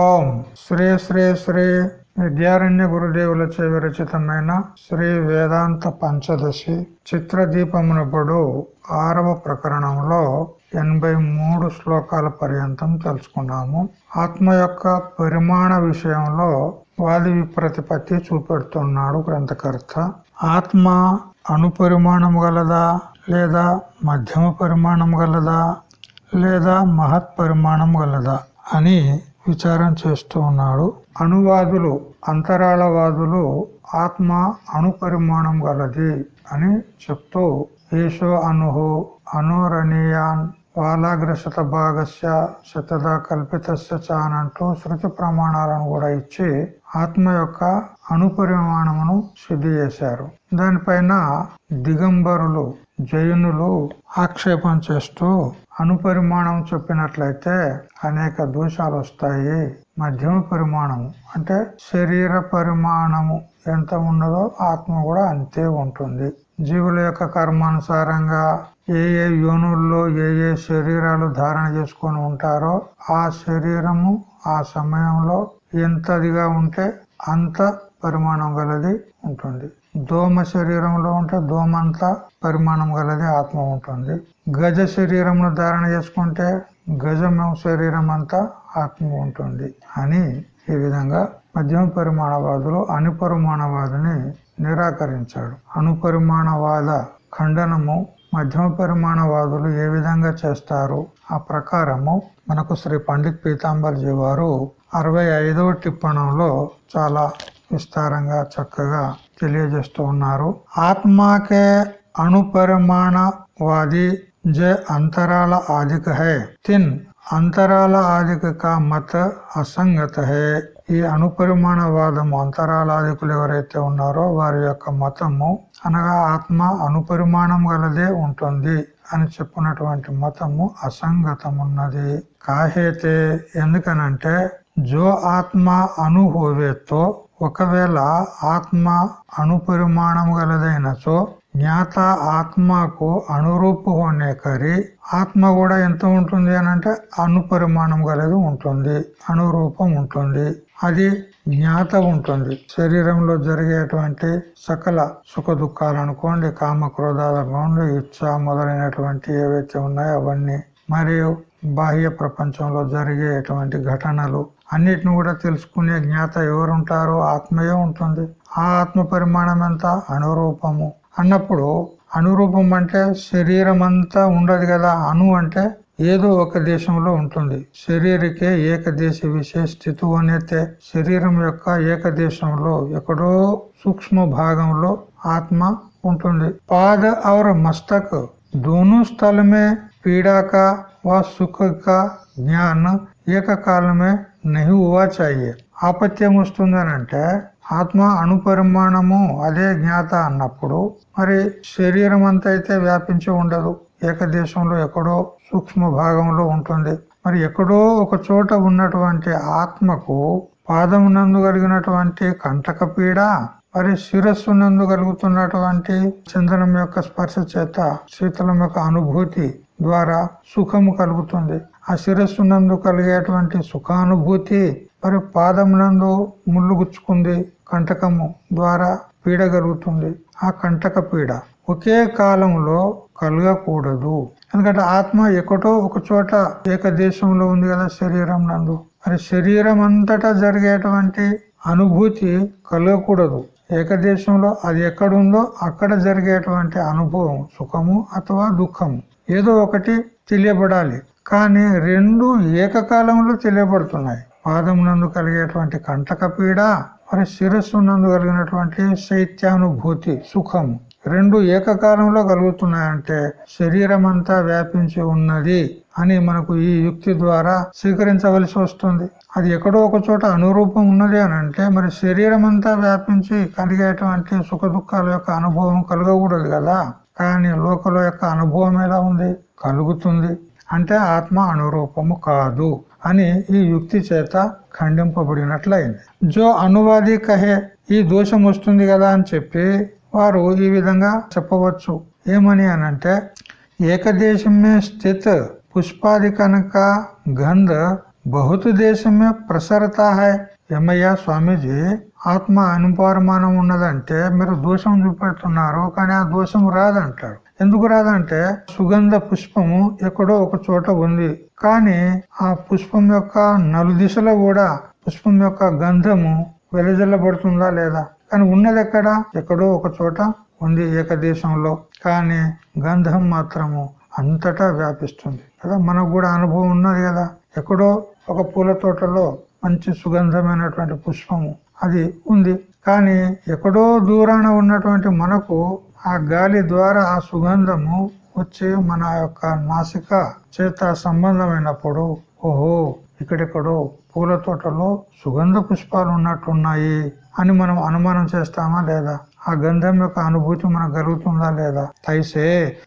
ఓం శ్రీ శ్రీ శ్రీ విద్యారణ్య గురుదేవులచే విరచితమైన శ్రీ వేదాంత పంచదశి చిత్రదీపమునప్పుడు ఆరవ ప్రకరణంలో ఎనభై మూడు శ్లోకాల పర్యంతం తెలుసుకున్నాము. ఆత్మ యొక్క పరిమాణ విషయంలో వాది విప్రతిపత్తి చూపెడుతున్నాడు గ్రంథకర్త. ఆత్మ అణుపరిమాణం గలదా లేదా మధ్యమ పరిమాణం గలదా లేదా మహత్ పరిమాణం గలదా అని విచారం చేస్తూ ఉన్నాడు. అణువాదులు అంతరాళవాదులు ఆత్మ అణుపరిమాణం గలది అని చెప్తూ ఏషో అనుహు అనురణీయాన్ వాలాగ్ర శత భాగస్య శతద కల్పితస్య చ శృతి ప్రమాణాలను కూడా ఇచ్చి ఆత్మ యొక్క అణుపరిమాణమును సిద్ధి చేశారు. దానిపైన దిగంబరులు జైనులు ఆక్షేపం చేస్తూ అణుపరిమాణం చెప్పినట్లయితే అనేక దోషాలు వస్తాయి. మధ్యమ పరిమాణము అంటే శరీర పరిమాణము ఎంత ఉన్నదో ఆత్మ కూడా అంతే ఉంటుంది. జీవుల యొక్క కర్మానుసారంగా ఏ ఏ యోనుల్లో ఏ ఏ శరీరాలు ధారణ చేసుకొని ఉంటారో ఆ శరీరము ఆ సమయంలో ఎంతదిగా ఉంటే అంత పరిమాణం గలది ఉంటుంది. దోమ శరీరంలో ఉంటే దోమంతా పరిమాణం గలది ఆత్మ ఉంటుంది. గజ శరీరంలో ధారణ చేసుకుంటే గజం శరీరం అంతా ఆత్మ ఉంటుంది అని ఈ విధంగా మధ్యమ పరిమాణవాదులు అనుపరిమాణవాదిని నిరాకరించాడు. అనుపరిమాణవాద ఖండనము మధ్యమ పరిమాణవాదులు ఏ విధంగా చేస్తారు ఆ ప్రకారము మనకు శ్రీ పండిత్ పీతాంబర్జీ వారు అరవై ఐదవ టిప్పణంలో చాలా విస్తారంగా చక్కగా తెలియజేస్తూ ఉన్నారు. ఆత్మాకే అణుపరిమాణవాది జ అంతరాల ఆదిక హే తిన్ అంతరాల ఆదిక కా మత అసంగత హే ఈ అణుపరిమాణవాదము అంతరాలాదికులు ఎవరైతే ఉన్నారో వారి యొక్క మతము అనగా ఆత్మ అణుపరిమాణం గలదే ఉంటుంది అని చెప్పినటువంటి మతము అసంగతమున్నది. కాహేతే ఎందుకనంటే జో ఆత్మ అనుభవేతో ఒకవేళ ఆత్మ అణుపరిమాణము గలదైనచో జ్ఞాత ఆత్మకు అనురూపు అనే కరి ఆత్మ కూడా ఎంత ఉంటుంది అని అంటే అణుపరిమాణం గలది ఉంటుంది అనురూపం ఉంటుంది. అది జ్ఞాత ఉంటుంది. శరీరంలో జరిగేటువంటి సకల సుఖ దుఃఖాలు అనుకోండి కామ క్రోధాలు ఇచ్చ మొదలైనటువంటి ఏవైతే ఉన్నాయో అవన్నీ మరియు బాహ్య ప్రపంచంలో జరిగేటువంటి ఘటనలు అన్నిటిని కూడా తెలుసుకునే జ్ఞాత ఎవరుంటారో ఆత్మయే ఉంటుంది ఆ ఆత్మ పరిమాణం ఎంత అనురూపము అన్నప్పుడు అనురూపం అంటే శరీరం అంతా ఉండదు కదా అణు అంటే ఏదో ఒక దేశంలో ఉంటుంది శరీరకే ఏకదేశ విశేషితు అనేతే శరీరం యొక్క ఏకదేశంలో ఎక్కడో సూక్ష్మ భాగంలో ఆత్మ ఉంటుంది పాద और मस्तक दोनों स्थल में पीड़ा का व सुख का ज्ञान ఏకకాల మే నహి హువా చాయే ఆపత్యం వస్తుందని అంటే ఆత్మ అణుపరిమాణము అదే జ్ఞాత అన్నప్పుడు మరి శరీరం అంతా అయితే వ్యాపించి ఉండదు ఏకదేశంలో ఎక్కడో సూక్ష్మ భాగంలో ఉంటుంది మరి ఎక్కడో ఒక చోట ఉన్నటువంటి ఆత్మకు పాదమునందు కలిగినటువంటి కంటక పీడ మరి శిరస్సు నందు కలుగుతున్నటువంటి చందనం యొక్క స్పర్శ చేత శీతలం యొక్క అనుభూతి ద్వారా సుఖము కలుగుతుంది ఆ శిరస్సు నందు కలిగేటువంటి సుఖానుభూతి మరి పాదమునందు ముళ్ళు గుచ్చుకుంది కంటకము ద్వారా పీడ కలుగుతుంది ఆ కంటక పీడ ఒకే కాలంలో కలగకూడదు. ఎందుకంటే ఆత్మ ఎక్కటో ఒక చోట ఏకదేశంలో ఉంది కదా శరీరం నందు. మరి శరీరం అంతటా జరిగేటువంటి అనుభూతి కలగకూడదు. ఏకదేశంలో అది ఎక్కడుందో అక్కడ జరిగేటువంటి అనుభవం సుఖము అథవా దుఃఖము. ఏదో ఒకటి తెలియబడాలి. కానీ రెండు ఏకకాలంలో తెలియబడుతున్నాయి. పాదం నందు కలిగేటువంటి కంటక పీడ మరి శిరస్సు నందు కలిగినటువంటి శైత్యానుభూతి సుఖము. రెండు ఏకకాలంలో కలుగుతున్నాయంటే శరీరం అంతా వ్యాపించి ఉన్నది అని మనకు ఈ యుక్తి ద్వారా స్వీకరించవలసి వస్తుంది. అది ఎక్కడో ఒక చోట అనురూపం ఉన్నది అని అంటే మరి శరీరం అంతా వ్యాపించి కలిగేటువంటి సుఖ దుఃఖాల యొక్క అనుభవం కలగకూడదు కదా. కానీ లోకల యొక్క అనుభవం ఎలా ఉంది? కలుగుతుంది. అంటే ఆత్మ అనురూపము కాదు అని ఈ యుక్తి చేత ఖండింపబడినట్లయింది. జో అనువాది కహే ఈ దోషం వస్తుంది కదా అని చెప్పి వారు ఈ విధంగా చెప్పవచ్చు. ఏమని అనంటే ఏకదేశమే స్థిత్ పుష్పాది కనుక గంధ బహుత దేశమే ప్రసరతా హై ఏమయ్యా స్వామీజీ ఆత్మ అనుపరిమాణం ఉన్నదంటే మీరు దోషం చూపెడుతున్నారు కానీ ఆ దోషం రాదంటాడు ఎందుకు రాదంటే సుగంధ పుష్పము ఎక్కడో ఒక చోట ఉంది. కానీ ఆ పుష్పం యొక్క నలు దిశలో కూడా పుష్పం యొక్క గంధము వెలజల్లబడుతుందా లేదా? కానీ ఉన్నది ఎక్కడ? ఎక్కడో ఒక చోట ఉంది ఏకదేశంలో. కానీ గంధం మాత్రము అంతటా వ్యాపిస్తుంది. కదా మనకు కూడా అనుభవం ఉన్నది కదా. ఎక్కడో ఒక పూల తోటలో మంచి సుగంధమైనటువంటి పుష్పము అది ఉంది. కానీ ఎక్కడో దూరాన ఉన్నటువంటి మనకు ఆ గాలి ద్వారా ఆ సుగంధము వచ్చి మన యొక్క నాసిక చేత సంబంధమైనప్పుడు ఓహో ఇక్కడెక్కడో పూల తోటలో సుగంధ పుష్పాలు ఉన్నట్టున్నాయి అని మనం అనుమానం చేస్తామా లేదా? ఆ గంధం యొక్క అనుభూతి మనకు కలుగుతుందా లేదా? అయితే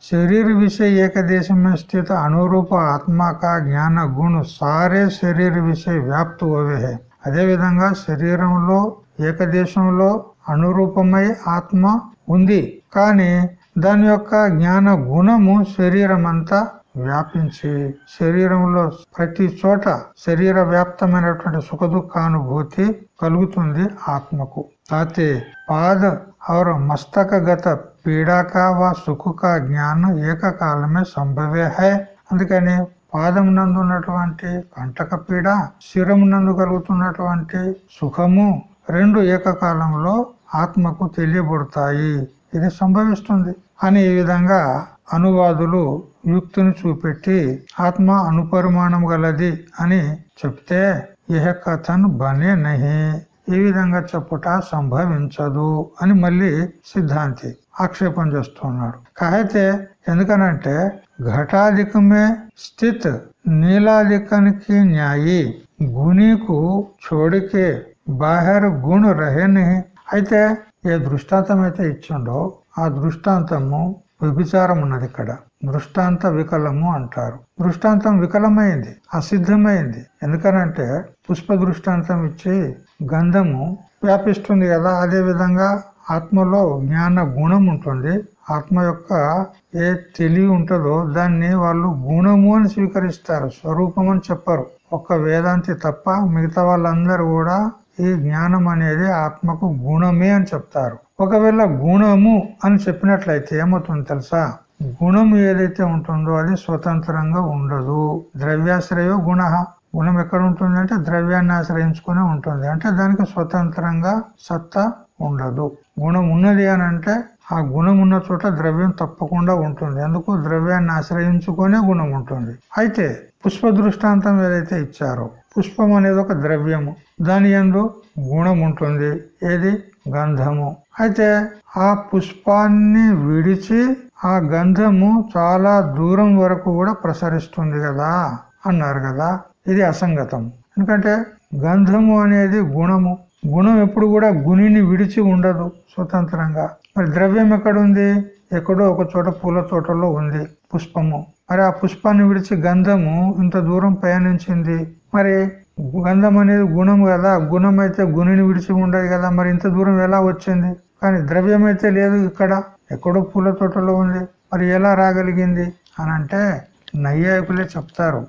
శరీర విషయ ఏకదేశమే స్థితి అనురూప ఆత్మక జ్ఞాన గుణ సారే శరీర విషయ వ్యాప్తి అవే అదే విధంగా శరీరంలో ఏకదేశంలో అనురూపమై ఆత్మ ఉంది. కానీ దాని యొక్క జ్ఞాన గుణము శరీరం అంతా వ్యాపించి శరీరంలో ప్రతి చోట శరీర వ్యాప్తమైనటువంటి సుఖ దుఃఖానుభూతి కలుగుతుంది ఆత్మకు. అయితే పాద और మస్తకగత పీడాక వా సుఖక జ్ఞానం ఏకకాలమే సంభవే హై. అందుకని పాదం నందు ఉన్నటువంటి కంటక పీడ శిరం నందు కలుగుతున్నటువంటి సుఖము రెండు ఏకకాలంలో ఆత్మకు తెలియబడతాయి. ఇది సంభవిస్తుంది అని ఈ విధంగా అనువాదులు యుక్తిని చూపెట్టి ఆత్మ అనుపరిమాణం గలది అని చెప్తే ఇహ కథను బనే నహి ఈ విధంగా చెప్పుట సంభవించదు అని మళ్ళీ సిద్ధాంతి ఆక్షేపం చేస్తున్నాడు. కాయితే ఎందుకనంటే ఘటాధికమే స్థిత్ నీలాధికానికి న్యాయి గుణికు చోడికే బాహర్ గుణ రహేని. అయితే ఏ దృష్టాంతం అయితే ఇచ్చిండో ఆ దృష్టాంతము వ్యభిచారం ఉన్నది ఇక్కడ. దృష్టాంత వికలము అంటారు. దృష్టాంతం వికలమైంది అసిద్ధమైంది. ఎందుకనంటే పుష్ప దృష్టాంతం ఇచ్చి గంధము వ్యాపిస్తుంది కదా అదే విధంగా ఆత్మలో జ్ఞాన గుణం ఉంటుంది. ఆత్మ యొక్క ఏ తెలివి ఉంటుందో దాన్ని వాళ్ళు గుణము అని స్వీకరిస్తారు స్వరూపం అని చెప్పరు. ఒక్క వేదాంతి తప్ప మిగతా వాళ్ళందరూ కూడా ఈ జ్ఞానం అనేది ఆత్మకు గుణమే అని చెప్తారు. ఒకవేళ గుణము అని చెప్పినట్లయితే ఏమవుతుంది తెలుసా? గుణం ఏదైతే ఉంటుందో అది స్వతంత్రంగా ఉండదు. ద్రవ్యాశ్రయో గుణ. గుణం ఎక్కడ ఉంటుంది అంటే ద్రవ్యాన్ని ఆశ్రయించుకునే ఉంటుంది. అంటే దానికి స్వతంత్రంగా సత్తా ఉండదు. గుణం ఉన్నది అని అంటే ఆ గుణం ఉన్న చోట ద్రవ్యం తప్పకుండా ఉంటుంది. ఎందుకు? ద్రవ్యాన్ని ఆశ్రయించుకునే గుణం ఉంటుంది. అయితే పుష్ప దృష్టాంతం ఏదైతే ఇచ్చారో పుష్పం అనేది ఒక ద్రవ్యము. దాని ఎందు గుణం ఉంటుంది. ఏది? గంధము. అయితే ఆ పుష్పాన్ని విడిచి ఆ గంధము చాలా దూరం వరకు కూడా ప్రసరిస్తుంది కదా అన్నారు కదా. ఇది అసంగతం. ఎందుకంటే గంధము అనేది గుణము. గుణం ఎప్పుడు కూడా గుణిని విడిచి ఉండదు స్వతంత్రంగా. మరి ద్రవ్యం ఎక్కడుంది? ఎక్కడో ఒక చోట పూల తోటలో ఉంది పుష్పము. మరి ఆ పుష్పాన్ని విడిచి గంధము ఇంత దూరం పయనించింది మరి గంధం అనేది గుణం కదా. గుణం అయితే గుణిని విడిచి ఉండదు కదా. మరి ఇంత దూరం ఎలా వచ్చింది? కానీ ద్రవ్యం అయితే లేదు ఇక్కడ. ఎక్కడో పూల తోటలో ఉంది. మరి ఎలా రాగలిగింది? అని అంటే నైయాయికులే చెప్తారు.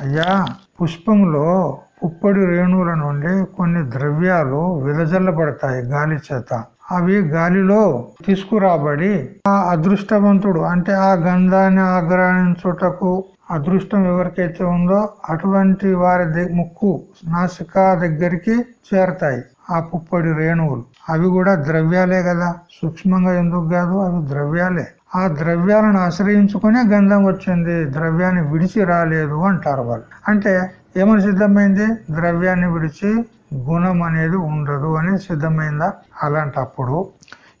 అయ్యా పుష్పంలో పుప్పొడి రేణువుల నుండి కొన్ని ద్రవ్యాలు విదజల్లబడతాయి గాలి చేత. అవి గాలిలో తీసుకురాబడి ఆ అదృష్టవంతుడు అంటే ఆ గంధాన్ని ఆగ్రహించుటకు అదృష్టం ఎవరికైతే ఉందో అటువంటి వారి ముక్కు నాసిక దగ్గరికి చేరతాయి. ఆ పుప్పొడి రేణువులు. అవి కూడా ద్రవ్యాలే కదా. సూక్ష్మంగా ఎందుకు కాదు? అవి ద్రవ్యాలే. ఆ ద్రవ్యాలను ఆశ్రయించుకునే గంధం వచ్చింది. ద్రవ్యాన్ని విడిచి రాలేదు అంటారు వాళ్ళు. అంటే ఏమని సిద్ధమైంది? ద్రవ్యాన్ని విడిచి గుణం అనేది ఉండదు అని సిద్ధమైందా? అలాంటప్పుడు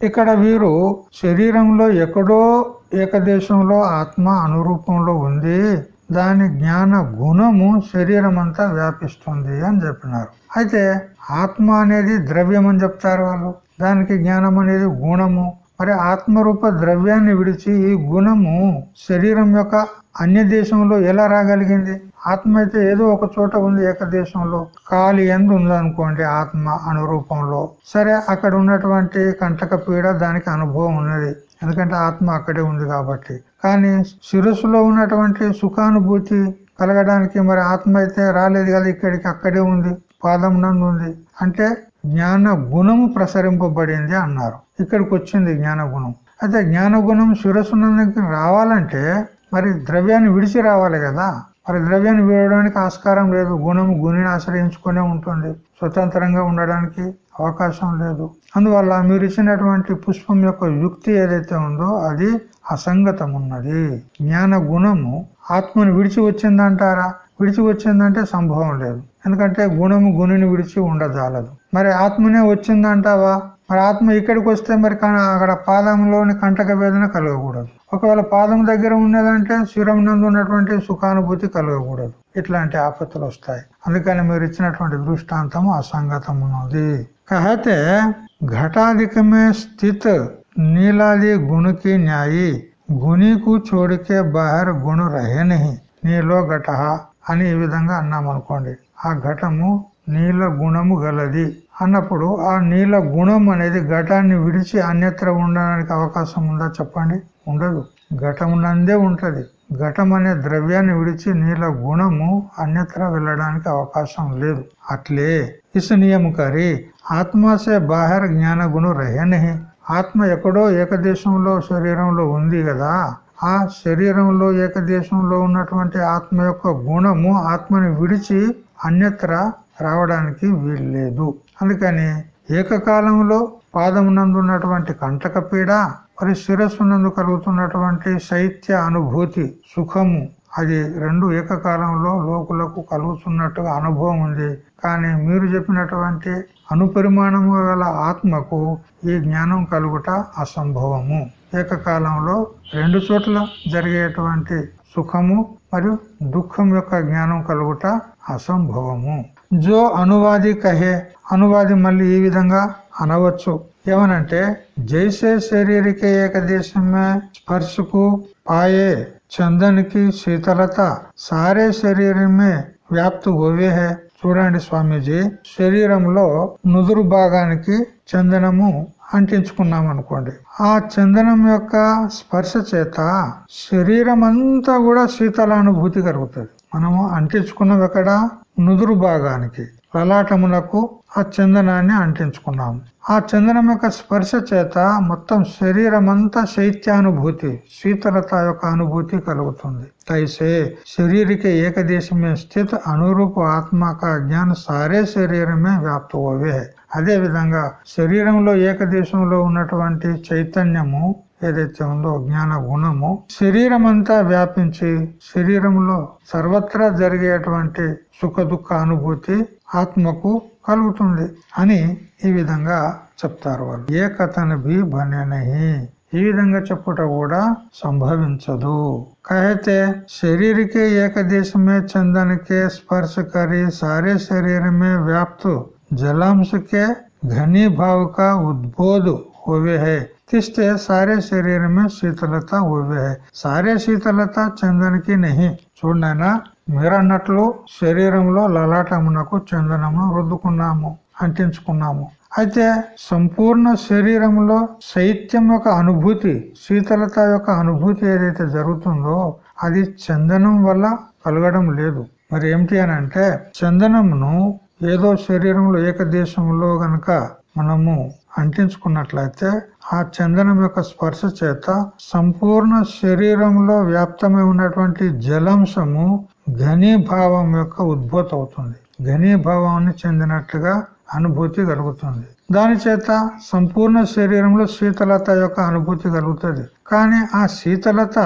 ఇక్కడ వీరు శరీరంలో ఎక్కడో ఏకదేశంలో ఆత్మ అనురూపంలో ఉంది. దాని జ్ఞాన గుణము శరీరం అంతా వ్యాపిస్తుంది అని చెప్పినారు. అయితే ఆత్మ అనేది ద్రవ్యం అని చెప్తారు వాళ్ళు. దానికి జ్ఞానం అనేది గుణము. మరి ఆత్మరూప ద్రవ్యాన్ని విడిచి ఈ గుణము శరీరం యొక్క అన్య దేశంలో ఎలా రాగలిగింది? ఆత్మ అయితే ఏదో ఒక చోట ఉంది ఏకదేశంలో. కాలి ఎందు ఉందనుకోండి ఆత్మ అనురూపంలో సరే అక్కడ ఉన్నటువంటి కంటక పీడ దానికి అనుభవం ఉన్నది. ఎందుకంటే ఆత్మ అక్కడే ఉంది కాబట్టి. కానీ శిరస్సులో ఉన్నటువంటి సుఖానుభూతి కలగడానికి మరి ఆత్మ అయితే రాలేదు కదా ఇక్కడికి అక్కడే ఉంది పాదం నందు ఉంది. అంటే జ్ఞాన గుణము ప్రసరింపబడింది అన్నారు. ఇక్కడికి వచ్చింది జ్ఞాన గుణం. అయితే జ్ఞాన గుణం శిరస్సు రావాలంటే మరి ద్రవ్యాన్ని విడిచి రావాలి కదా. మరి ద్రవ్యాన్ని వీడడానికి ఆస్కారం లేదు. గుణము గుణిని ఆశ్రయించుకునే ఉంటుంది. స్వతంత్రంగా ఉండడానికి అవకాశం లేదు. అందువల్ల మీరు ఇచ్చినటువంటి పుష్పం యొక్క యుక్తి ఏదైతే ఉందో అది అసంగతం ఉన్నది జ్ఞాన గుణము ఆత్మను విడిచి వచ్చిందంటారా? విడిచి వచ్చిందంటే సంభవం లేదు. ఎందుకంటే గుణము గుణిని విడిచి ఉండజాలదు. మరి ఆత్మనే వచ్చిందంటావా? మరి ఆత్మ ఇక్కడికి వస్తే మరి అక్కడ పాదంలోని కంటక వేదన కలగకూడదు. ఒకవేళ పాదం దగ్గర ఉన్నదంటే శిరం నందు ఉన్నటువంటి సుఖానుభూతి కలగకూడదు. ఇట్లాంటి ఆపత్తులు వస్తాయి. అందుకని మీరు ఇచ్చినటువంటి దృష్టాంతం అసంగతం ఉన్నది కాకపోతే ఘటాధికమే స్థిత్ నీలాది గుణికి న్యాయి. గుణికు చోడికే బహర్ గుణ రహేనహి. నీలో ఘట అని ఈ విధంగా అన్నామనుకోండి. ఆ ఘటము నీల గుణము గలది. అన్నప్పుడు ఆ నీళ్ళ గుణం అనేది ఘటాన్ని విడిచి అన్యత్ర ఉండడానికి అవకాశం ఉందా చెప్పండి? ఉండదు. ఘటమునందే ఉంటుంది. ఘటం అనే ద్రవ్యాన్ని విడిచి నీళ్ళ గుణము అన్యత్ర వెళ్ళడానికి అవకాశం లేదు. అట్లే ఇస్ నియమకారి ఆత్మాసే బాహర్ జ్ఞాన గుణం రహే ఆత్మ ఎక్కడో ఏకదేశంలో శరీరంలో ఉంది కదా. ఆ శరీరంలో ఏకదేశంలో ఉన్నటువంటి ఆత్మ యొక్క గుణము ఆత్మని విడిచి అన్యత్ర రావడానికి వీల్లేదు అందుకని ఏకకాలంలో పాదమునందు ఉన్నటువంటి కంటక పీడ మరి శిరస్సునందు కలుగుతున్నటువంటి శైత్య అనుభూతి సుఖము అది రెండు ఏకకాలంలో లోకులకు కలుగుతున్నట్టుగా అనుభవం ఉంది. కానీ మీరు చెప్పినటువంటి అనుపరిమాణము గల ఆత్మకు ఈ జ్ఞానం కలుగుట అసంభవము. ఏకకాలంలో రెండు చోట్ల జరిగేటువంటి సుఖము మరియు దుఃఖం యొక్క జ్ఞానం కలుగుట అసంభవము. జో అనువాది కహే అనువాది మళ్ళీ ఈ విధంగా అనవచ్చు. ఏమనంటే జైసే శరీరకే ఏకదేశమే స్పర్శకు పాయే చందనికి శీతలత సారే శరీరమే వ్యాప్తి హోవే హే చూడండి స్వామీజీ శరీరంలో నుదురు భాగానికి చందనము అంటించుకున్నాం అనుకోండి ఆ చందనం యొక్క స్పర్శ చేత శరీరం అంతా కూడా శీతలానుభూతి కలుగుతుంది. మనము అంటించుకున్నాం ఎక్కడ నుదురు భాగానికి లలాటమునకు ఆ చందనాన్ని అంటించుకున్నాము. ఆ చందనం యొక్క స్పర్శ చేత మొత్తం శరీరం అంతా శైత్యానుభూతి శీతలత యొక్క అనుభూతి కలుగుతుంది. తైసే శరీరకి ఏకదేశమే స్థిత అనురూప ఆత్మక జ్ఞాన సారే శరీరమే వ్యాప్తవే. అదే విధంగా శరీరంలో ఏకదేశంలో ఉన్నటువంటి చైతన్యము ఏదైతే ఉందో జ్ఞాన గుణము శరీరం అంతా వ్యాపించి శరీరంలో సర్వత్రా జరిగేటువంటి సుఖ దుఃఖ అనుభూతి ఆత్మకు కలుగుతుంది అని ఈ విధంగా చెప్తారు వాళ్ళు ఏ కథన బి బనేనహి ఈ విధంగా చెప్పుట కూడా సంభవించదు कहते शरीर के एक देश में चंदन के स्पर्श करी सारे शरीर में व्याप्त जलांश के घनी भाव का उद्बोध हुए है तिष्टे सारे शरीर में शीतलता हुए है सारे शीतलता చందన్ కి నహి చూడనైనా మీరన్నట్లు శరీరంలో లలాటమునకు చందనమును రుద్దుకున్నాము అంటించుకున్నాము. అయితే సంపూర్ణ శరీరంలో శైత్యం యొక్క అనుభూతి శీతలత యొక్క అనుభూతి ఏదైతే జరుగుతుందో అది చందనం వల్ల కలగడం లేదు. మరి ఏమిటి అని అంటే చందనమును ఏదో శరీరంలో ఏకదేశంలో గనక మనము అంటించుకున్నట్లయితే ఆ చందనం యొక్క స్పర్శ చేత సంపూర్ణ శరీరంలో వ్యాప్తమై ఉన్నటువంటి జలాంశము ఘనీభావం యొక్క ఉద్భూత అవుతుంది. ఘనీభావాన్ని చెందినట్లుగా అనుభూతి కలుగుతుంది. దాని చేత సంపూర్ణ శరీరంలో శీతలత యొక్క అనుభూతి కలుగుతుంది. కానీ ఆ శీతలత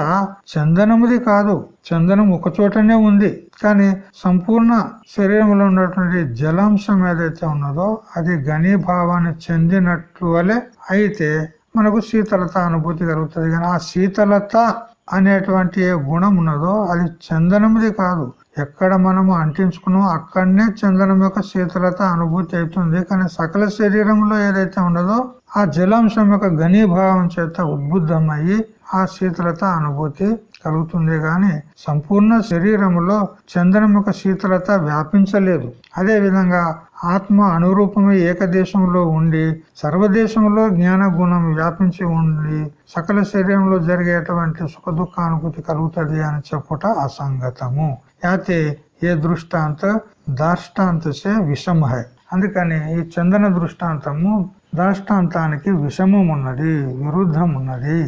చందనముది కాదు. చందనం ఒక చోటనే ఉంది. కానీ సంపూర్ణ శరీరంలో ఉన్నటువంటి జలాంశం ఏదైతే ఉన్నదో అది ఘనీభావాన్ని చెందినట్లు వలె అయితే మనకు శీతలత అనుభూతి కలుగుతుంది. కానీ ఆ శీతలత అనేటువంటి ఏ గుణం ఉన్నదో అది చందనముది కాదు. ఎక్కడ మనము అంటించుకున్నామో అక్కడనే చందనం యొక్క శీతలత అనుభూతి అవుతుంది. కానీ సకల శరీరంలో ఏదైతే ఉండదో ఆ జలాంశం యొక్క ఘనీభావం చేత ఉద్బుద్ధమయ్యి ఆ శీతలత అనుభూతి కలుగుతుంది. గాని సంపూర్ణ శరీరంలో చందనం యొక్క శీతలత వ్యాపించలేదు. అదే విధంగా ఆత్మ అనురూపమే ఏకదేశంలో ఉండి సర్వదేశంలో జ్ఞాన గుణం వ్యాపించి ఉండి సకల శరీరంలో జరిగేటువంటి సుఖ దుఃఖానుభూతి కలుగుతుంది అని చెప్పుట అసంగతము. అయితే ఏ దృష్టాంత దాష్టాంతసే విషమ హై అందుకని ఈ చందన దృష్టాంతము దాష్టాంతానికి విషమం ఉన్నది విరుద్ధం ఉన్నది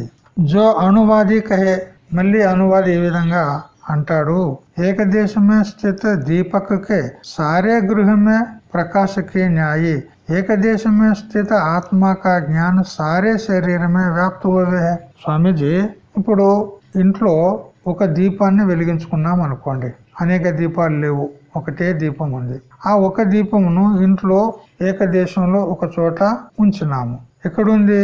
జో అనువాది కహే మళ్ళీ అనువాది ఏ విధంగా అంటాడు? ఏకదేశమే స్థిత దీపకకే సారే గృహమే ప్రకాశకే న్యాయి. ఏకదేశమే స్థిత ఆత్మక కా జ్ఞాన సారే శరీరమే వ్యాప్తి హోవే స్వామీజీ ఇప్పుడు ఇంట్లో ఒక దీపాన్ని వెలిగించుకున్నాం అనుకోండి. అనేక దీపాలు లేవు. ఒకటే దీపం ఉంది. ఆ ఒక దీపమును ఇంట్లో ఏకదేశంలో ఒక చోట ఉంచినాము. ఎక్కడుంది?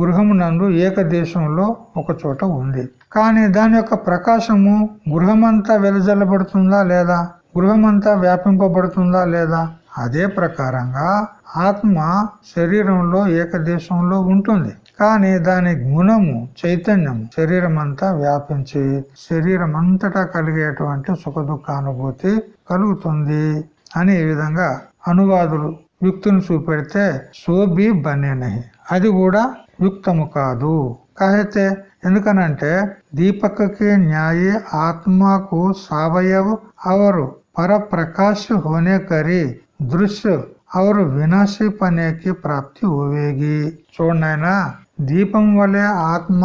గృహమునందు ఏకదేశంలో ఒక చోట ఉంది. కానీ దాని యొక్క ప్రకాశము గృహమంతా వెదజల్లబడుతుందా లేదా? గృహమంతా వ్యాపింపబడుతుందా లేదా? అదే ప్రకారంగా ఆత్మ శరీరంలో ఏకదేశంలో ఉంటుంది. కానీ దాని గుణము చైతన్యం శరీరం అంతా వ్యాపించి శరీరం అంతటా కలిగేటువంటి సుఖ దుఃఖానుభూతి కలుగుతుంది అని ఈ విధంగా అనువాదులు యుక్తిని చూపెడితే సోబి బనేనహి అది కూడా యుక్తము కాదు. కాహైతే ఎందుకనంటే దీపకకి న్యాయ ఆత్మకు సావయవ అవరు పరప్రకాశ హోనే కరి. దృశ్య అవరు వినాశి పనేకి ప్రాప్తి ఓవేగి చూడనైనా దీపం వలె ఆత్మ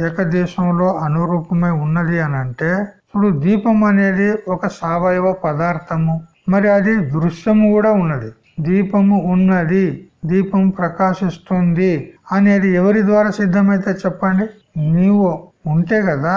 ఏకదేశంలో అనురూపమై ఉన్నది అని అంటే ఇప్పుడు దీపం అనేది ఒక సావయవ పదార్థము మరి అది దృశ్యము కూడా ఉన్నది దీపము ఉన్నది దీపం ప్రకాశిస్తుంది అనేది ఎవరి ద్వారా సిద్ధమైతే చెప్పండి నీవు ఉంటే కదా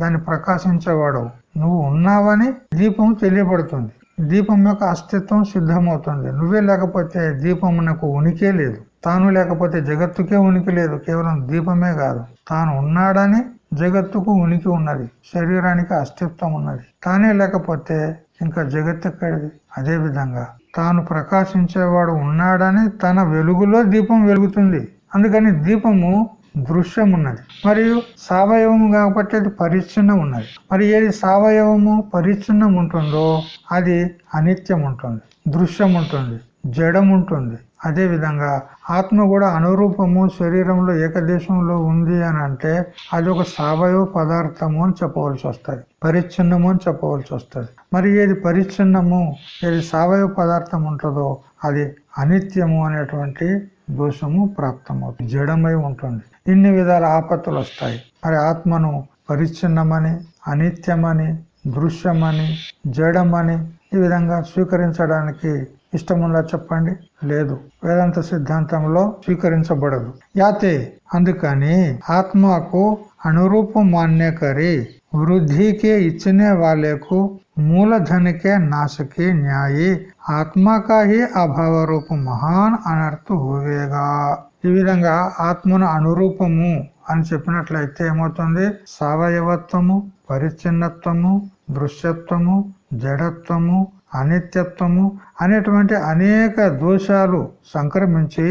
దాన్ని ప్రకాశించేవాడు నువ్వు ఉన్నావని దీపం తెలియబడుతుంది దీపం యొక్క అస్తిత్వం సిద్ధమవుతుంది. నువ్వే లేకపోతే దీపమునకు ఉనికే లేదు. తాను లేకపోతే జగత్తుకే ఉనికి లేదు. కేవలం దీపమే కాదు. తాను ఉన్నాడని జగత్తుకు ఉనికి ఉన్నది. శరీరానికి అస్తిత్వం ఉన్నది. తానే లేకపోతే ఇంకా జగత్ ఎక్కడిది? అదే విధంగా తాను ప్రకాశించేవాడు ఉన్నాడని తన వెలుగులో దీపం వెలుగుతుంది. అందుకని దీపము దృశ్యం ఉన్నది మరియు సవయవము కాబట్టి అది పరిచ్ఛిన్నం ఉన్నది మరి ఏది సవయవము పరిచ్ఛిన్నం ఉంటుందో అది అనిత్యం ఉంటుంది దృశ్యం ఉంటుంది జడం ఉంటుంది అదే విధంగా ఆత్మ కూడా అనురూపము శరీరంలో ఏకదేశంలో ఉంది అని అంటే అది ఒక సవయవ పదార్థము అని చెప్పవలసి వస్తుంది పరిచ్ఛిన్నము అని చెప్పవలసి వస్తుంది. మరి ఏది పరిచ్ఛిన్నము ఏది సవయవ పదార్థం ఉంటుందో అది అనిత్యము అనేటువంటి దోషము ప్రాప్తమవుతుంది జడమై ఉంటుంది. ఇన్ని విధాల ఆపత్తులు వస్తాయి. మరి ఆత్మను పరిచ్ఛిన్నమని అనిత్యమని దృశ్యమని జడమని ఈ విధంగా స్వీకరించడానికి ఇష్టముందా చెప్పండి? లేదు. వేదాంత సిద్ధాంతంలో స్వీకరించబడదు. యాతే అందుకని ఆత్మకు అనురూపం మాన్యకరి వృద్ధికే ఇచ్చనే వాళ్ళకు మూలధనికే నాశకే న్యాయి. ఆత్మకాహి అభావ రూప మహాన్ అనర్థ హోవేగా. ఈ విధంగా ఆత్మను అనురూపము అని చెప్పినట్లయితే ఏమవుతుంది? సవయవత్వము పరిచ్ఛిన్నత్వము దృశ్యత్వము జడత్వము అనిత్యత్వము అనేటువంటి అనేక దోషాలు సంక్రమించి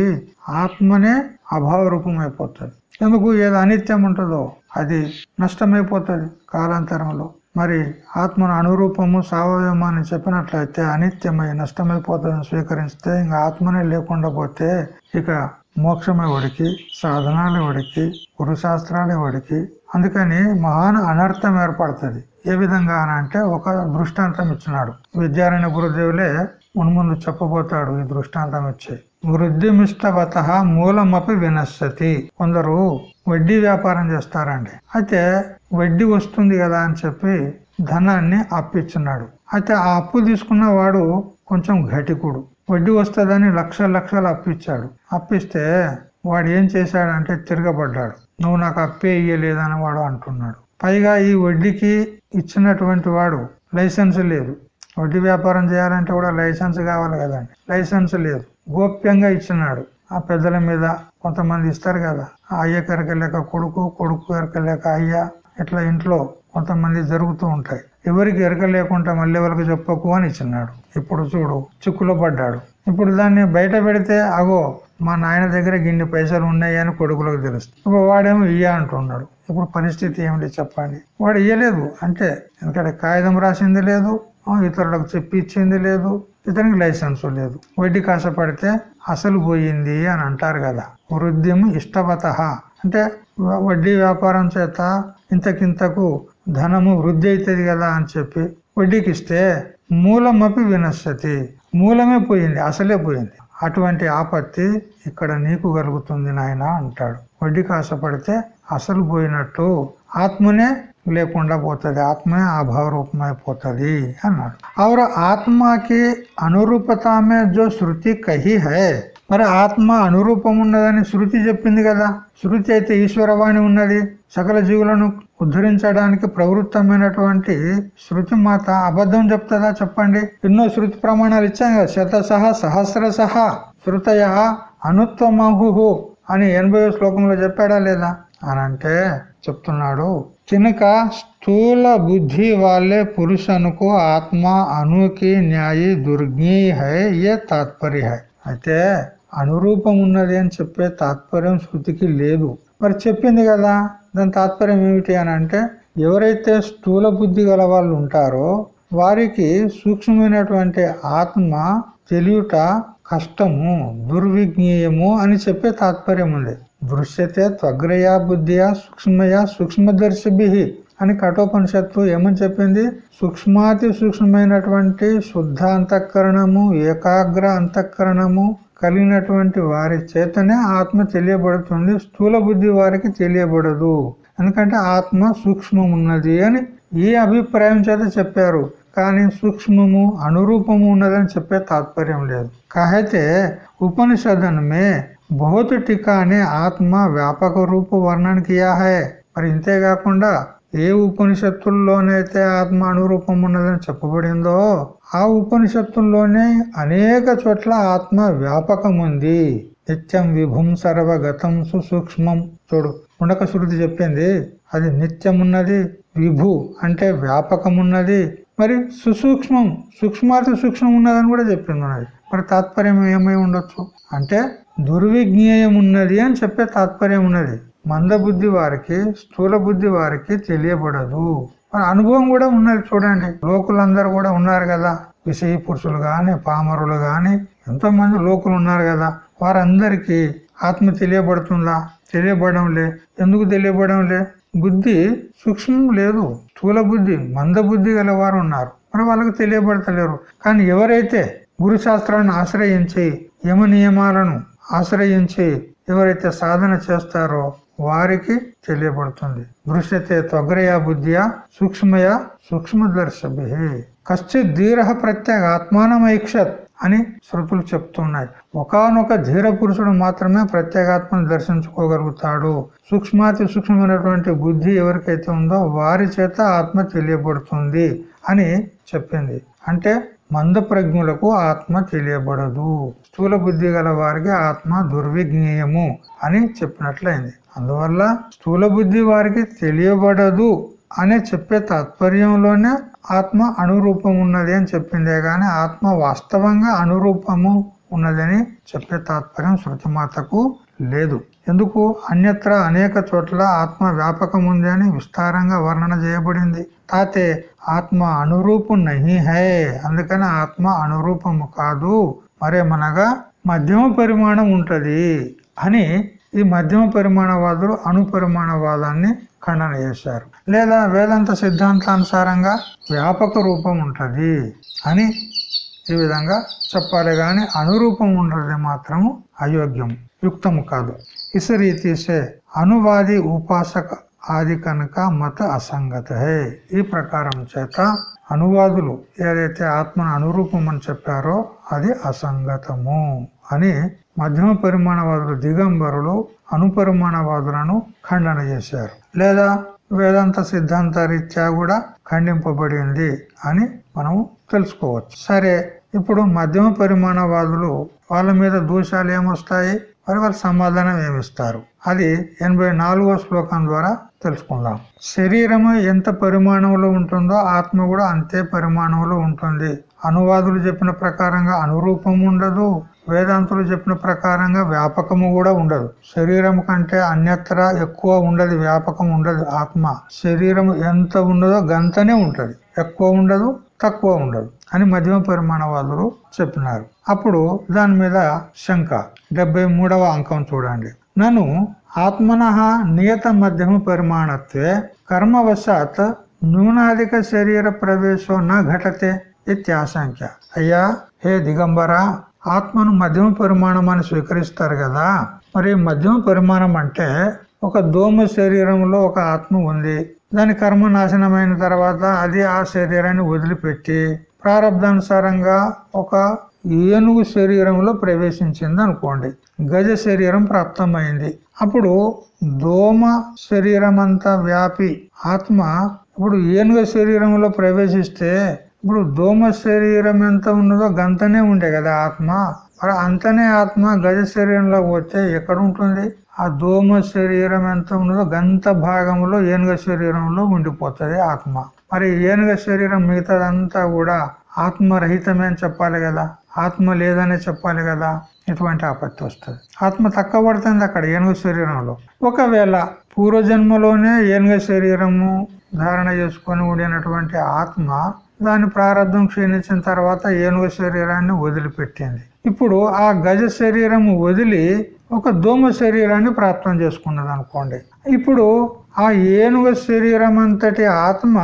ఆత్మనే అభావ రూపమైపోతుంది ఎందుకు? ఏది అనిత్యం ఉంటుందో అది నష్టమైపోతుంది కాలాంతరంలో. మరి ఆత్మను అనురూపము సావయవము అని చెప్పినట్లయితే అనిత్యమై నష్టమైపోతుందని స్వీకరిస్తే ఇంకా ఆత్మనే లేకుండా పోతే ఇక మోక్షమే వాడికి సాధనాలే వాడికి గురుశాస్త్రాలే వాడికి అందుకని మహాన్ అనర్థం ఏర్పడుతుంది. ఏ విధంగా అని అంటే ఒక దృష్టాంతం ఇచ్చినాడు విద్యారాయణ గురుదేవులే మున్ముందు చెప్పబోతాడు ఈ దృష్టాంతం ఇచ్చి వృద్ధిమిష్టవత మూలమపి వినశ్యతి. కొందరు వడ్డీ వ్యాపారం చేస్తారండి. అయితే వడ్డీ వస్తుంది కదా అని చెప్పి ధనాన్ని అప్పిచ్చున్నాడు అయితే ఆ అప్పు తీసుకున్న వాడు కొంచెం ఘటికుడు. వడ్డీ వస్తుందని లక్ష లక్షలు అప్పిచ్చాడు. అప్పిస్తే వాడు ఏం చేశాడంటే తిరగబడ్డాడు. నువ్వు నాకు అప్పే ఇయ్యలేదని వాడు అంటున్నాడు. పైగా ఈ వడ్డీకి ఇచ్చినటువంటి వాడు లైసెన్స్ లేదు. వడ్డీ వ్యాపారం చేయాలంటే కూడా లైసెన్స్ కావాలి కదండి. లైసెన్స్ లేదు. గోప్యంగా ఇచ్చినాడు. ఆ పెద్దల మీద కొంతమంది ఇస్తారు కదా. ఆ అయ్య కరకలేక కొడుకు కొడుకు కరకలేక అయ్య ఇట్లా ఇంట్లో కొంతమంది జరుగుతూ ఉంటాయి. ఎవరికి ఎరక లేకుండా మళ్ళీ ఎవరికి చెప్పకు అని ఇచ్చినాడు. ఇప్పుడు చూడు చిక్కులో పడ్డాడు. ఇప్పుడు దాన్ని బయట పెడితే అగో మా నాయన దగ్గర గిన్ని పైసలు ఉన్నాయి అని కొడుకులకు తెలుస్తుంది. ఇప్పుడు వాడేమో ఇయ్య అంటున్నాడు. ఇప్పుడు పరిస్థితి ఏమిటి చెప్పండి. వాడు ఇయ్యలేదు. అంటే ఎందుకంటే కాగితం రాసింది లేదు ఇతరులకు చెప్పి ఇచ్చింది లేదు ఇతనికి లైసెన్స్ లేదు. వడ్డీ కాసపడితే అసలు పోయింది అని అంటారు కదా. వృద్ధిం ఇష్టవత. అంటే వడ్డీ వ్యాపారం చేత ఇంతకింతకు ధనము వృద్ధి అవుతుంది కదా అని చెప్పి వడ్డీకి ఇస్తే మూలమపి వినశ్యతి. మూలమే పోయింది అసలే పోయింది. అటువంటి ఆపత్తి ఇక్కడ నీకు కలుగుతుంది నాయన అంటాడు. వడ్డీకి ఆశపడితే అసలు పోయినట్టు ఆత్మనే లేకుండా పోతుంది ఆత్మే అభావరూపమైపోతుంది అన్నాడు. और ఆత్మకి అనురూపతమే మే జో శృతి కహి హై. మరి ఆత్మ అనురూపం ఉన్నదని శృతి చెప్పింది కదా. శృతి అయితే ఈశ్వరవాణి ఉన్నది. సకల జీవులను ఉద్ధరించడానికి ప్రవృత్తమైనటువంటి శృతి మాత అబద్ధం చెప్తుందా చెప్పండి. ఎన్నో శృతి ప్రమాణాలు ఇచ్చాం కదా. శత సహ సహస్ర సహ శృతయ అనుత్వమహు అని ఎనభై శ్లోకంలో చెప్పాడా లేదా? అని అంటే చెప్తున్నాడు. తినక స్థూల బుద్ధి వాళ్ళే పురుషనుకు ఆత్మ అనుకి న్యాయి దుర్జ్ఞి హై ఏ తాత్పర్య హై అయితే అనురూపం ఉన్నది అని చెప్పే తాత్పర్యం శృతికి లేదు. మరి చెప్పింది కదా దాని తాత్పర్యం ఏమిటి అని అంటే ఎవరైతే స్థూల బుద్ధి గల వాళ్ళు ఉంటారో వారికి సూక్ష్మమైనటువంటి ఆత్మ తెలియట కష్టము దుర్విజ్ఞేయము అని చెప్పే తాత్పర్యం ఉంది. దృశ్యతే త్వగ్రయా బుద్ధియా సూక్ష్మయా సూక్ష్మదర్శిభి అని కఠోపనిషత్తు ఏమని చెప్పింది? సూక్ష్మాతి సూక్ష్మమైనటువంటి శుద్ధ అంతఃకరణము ఏకాగ్ర అంతఃకరణము కలిగినటువంటి వారి చేతనే ఆత్మ తెలియబడుతుంది స్థూల బుద్ధి వారికి తెలియబడదు. ఎందుకంటే ఆత్మ సూక్ష్మం ఉన్నది అని ఈ అభిప్రాయం చేత చెప్పారు. కానీ సూక్ష్మము అనురూపము ఉన్నదని చెప్పే తాత్పర్యం లేదు. కాయితే ఉపనిషదనమే మే అనే ఆత్మ వ్యాపక రూప వర్ణన కియా హై మరి ఇంతేకాకుండా ఏ ఉపనిషత్తుల్లోనైతే ఆత్మ అనురూపం ఉన్నదని చెప్పబడిందో ఆ ఉపనిషత్తుల్లోనే అనేక చోట్ల ఆత్మ వ్యాపకం ఉంది నిత్యం విభుం సర్వగతం సుసూక్ష్మం. చూడు ఉండక శృతి చెప్పింది అది నిత్యం ఉన్నది విభు అంటే వ్యాపకం ఉన్నది మరి సుసూక్ష్మం సూక్ష్మాతి సూక్ష్మం ఉన్నదని కూడా చెప్పింది ఉన్నది. మరి తాత్పర్యం ఏమై ఉండొచ్చు? అంటే దుర్విజ్ఞేయం ఉన్నది అని చెప్పే తాత్పర్యం ఉన్నది. మందబుద్ధి వారికి స్థూల బుద్ధి వారికి తెలియబడదు. మన అనుభవం కూడా ఉన్నది చూడండి. లోకులందరూ కూడా ఉన్నారు కదా. విషయ పురుషులు గాని పామరులు గాని ఎంతో మంది లోకులు ఉన్నారు కదా. వారందరికీ ఆత్మ తెలియబడుతుందా? తెలియబడడం లే ఎందుకు తెలియబడడం లే బుద్ధి సూక్ష్మం లేదు. స్థూల బుద్ధి మంద బుద్ధి గల వారు ఉన్నారు. మరి వాళ్ళకి తెలియబడతలేరు. కానీ ఎవరైతే గురు శాస్త్రాన్ని ఆశ్రయించి యమ నియమాలను ఆశ్రయించి ఎవరైతే సాధన చేస్తారో వారికి తెలియబడుతుంది. దృశ్యతే త్వగ్రయా బుద్ధియా సూక్ష్మయ సూక్ష్మదర్శభి. కశ్చిత్ ధీర ప్రత్యేక ఆత్మానమైక్షత్ అని శృతులు చెప్తున్నాయి. ఒకనొక ధీర పురుషుడు మాత్రమే ప్రత్యేగాత్మను దర్శించుకోగలుగుతాడు. సూక్ష్మాతి సూక్ష్మమైనటువంటి బుద్ధి ఎవరికైతే ఉందో వారి చేత ఆత్మ తెలియబడుతుంది అని చెప్పింది. అంటే మంద ప్రజ్ఞులకు ఆత్మ తెలియబడదు. స్థూల బుద్ధి గల వారికి ఆత్మ దుర్విజ్ఞేయము అని చెప్పినట్లయింది. అందువల్ల స్థూల బుద్ధి వారికి తెలియబడదు అనే చెప్పే తాత్పర్యంలోనే ఆత్మ అనురూపం ఉన్నది అని చెప్పిందే గాని ఆత్మ వాస్తవంగా అనురూపము ఉన్నదని చెప్పే తాత్పర్యం శృతిమాతకు లేదు. ఎందుకు? అన్యత్ర అనేక చోట్ల ఆత్మ వ్యాపకం ఉంది అని విస్తారంగా వర్ణన చేయబడింది. తాతే ఆత్మ అనురూపం నహి హై. అందుకని ఆత్మ అనురూపము కాదు. మరేమనగా మధ్యమ పరిమాణం ఉంటది అని ఈ మధ్యమ పరిమాణవాదులు అణుపరిమాణవాదాన్ని ఖండన చేశారు. లేదా వేదాంత సిద్ధాంతానుసారంగా వ్యాపక రూపం ఉంటది అని ఈ విధంగా చెప్పాలి కానీ అనురూపం ఉండదు మాత్రము అయోగ్యం యుక్తము కాదు. ఇस రీతి से అనువాది ఉపాసక ఆది కనుక మత అసంగత ఈ ప్రకారం చేత అనువాదులు ఏదైతే ఆత్మను అనురూపం అని చెప్పారో అది అసంగతము అని మధ్యమ పరిమాణవాదులు దిగంబరులు అనుపరిమాణవాదులను ఖండన చేశారు. లేదా వేదాంత సిద్ధాంత రీత్యా కూడా ఖండింపబడింది అని మనము తెలుసుకోవచ్చు. సరే ఇప్పుడు మధ్యమ పరిమాణవాదులు వాళ్ళ మీద దోషాలు ఏమొస్తాయి మరి వాళ్ళు సమాధానం ఏమిస్తారు అది ఎనభై నాలుగో శ్లోకం ద్వారా తెలుసుకుందాం. శరీరము ఎంత పరిమాణంలో ఉంటుందో ఆత్మ కూడా అంతే పరిమాణంలో ఉంటుంది. అనువాదులు చెప్పిన ప్రకారంగా అనురూపం ఉండదు. వేదాంతులు చెప్పిన ప్రకారంగా వ్యాపకము కూడా ఉండదు. శరీరం కంటే అన్యత్ర ఎక్కువ ఉండదు వ్యాపకం ఉండదు ఆత్మ. శరీరం ఎంత ఉండదో గంతనే ఉంటది. ఎక్కువ ఉండదు తక్కువ ఉండదు. అని మధ్యమ పరిమాణవాదులు చెప్పినారు. అప్పుడు దాని మీద శంక డెబ్బై మూడవ అంకం చూడండి. నన్ను ఆత్మన నియత మధ్యమ పరిమాణత్వే కర్మవశాత్ న్యూనాధిక శరీర ప్రవేశం న ఘటతే ఇత్యాశంక్య అయ్యా హే దిగంబర ఆత్మను మధ్యమ పరిమాణం అని స్వీకరిస్తారు కదా. మరి మధ్యమ పరిమాణం అంటే ఒక దోమ శరీరంలో ఒక ఆత్మ ఉంది. దాని కర్మ నాశనమైన తర్వాత అది ఆ శరీరాన్ని వదిలిపెట్టి ప్రారంధానుసారంగా ఒక ఏనుగు శరీరంలో ప్రవేశించింది అనుకోండి. గజ శరీరం ప్రాప్తమైంది. అప్పుడు దోమ శరీరం అంతా వ్యాపి ఆత్మ ఇప్పుడు ఏనుగ శరీరంలో ప్రవేశిస్తే ఇప్పుడు దోమ శరీరం ఎంత ఉన్నదో గంతనే ఉండే కదా ఆత్మ. మరి అంతనే ఆత్మ గజ శరీరంలో పోతే ఎక్కడ ఉంటుంది? ఆ దోమ శరీరం ఎంత ఉన్నదో గంత భాగంలో ఏనుగ శరీరంలో ఉండిపోతుంది ఆత్మ. మరి ఏనుగ శరీరం మిగతాదంతా కూడా ఆత్మరహితమే అని చెప్పాలి కదా? ఆత్మ లేదనే చెప్పాలి కదా? ఇటువంటి ఆపత్తి వస్తుంది? ఆత్మ తక్కువ పడుతుంది అక్కడ ఏనుగ శరీరంలో. ఒకవేళ పూర్వజన్మలోనే ఏనుగ శరీరము ధారణ చేసుకొని ఉండినటువంటి ఆత్మ దాని ప్రారంభం క్షీణించిన తర్వాత ఏనుగ శరీరాన్ని వదిలిపెట్టింది. ఇప్పుడు ఆ గజ శరీరము వదిలి ఒక దోమ శరీరాన్ని ప్రాప్తం చేసుకున్నది అనుకోండి ఇప్పుడు ఆ ఏనుగ శరీరం అంతటి ఆత్మ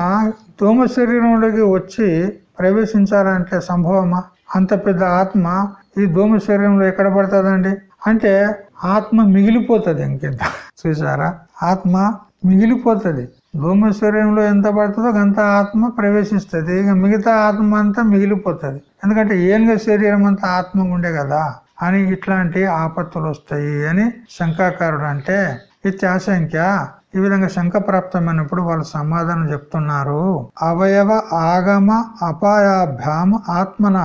దోమ శరీరంలోకి వచ్చి ప్రవేశించాలంటే సంభవమా? అంత పెద్ద ఆత్మ ఈ దోమ శరీరంలో ఎక్కడ పడుతుందండి? అంటే ఆత్మ మిగిలిపోతుంది ఇంకింత. చూసారా ఆత్మ మిగిలిపోతుంది. దోమ శరీరంలో ఎంత పడుతుందో అంత ఆత్మ ప్రవేశిస్తుంది. ఇక మిగతా ఆత్మ అంతా మిగిలిపోతుంది. ఎందుకంటే ఏనుగ శరీరం అంతా ఆత్మ ఉండే కదా. అని ఇట్లాంటి ఆపత్తులు వస్తాయి అని శంకాకారుడు అంటే ఇత్యాశంక్య ఈ విధంగా శంక ప్రాప్తమైనప్పుడు వాళ్ళు సమాధానం చెప్తున్నారు. అవయవ ఆగమ అపాయాభ్యామ ఆత్మన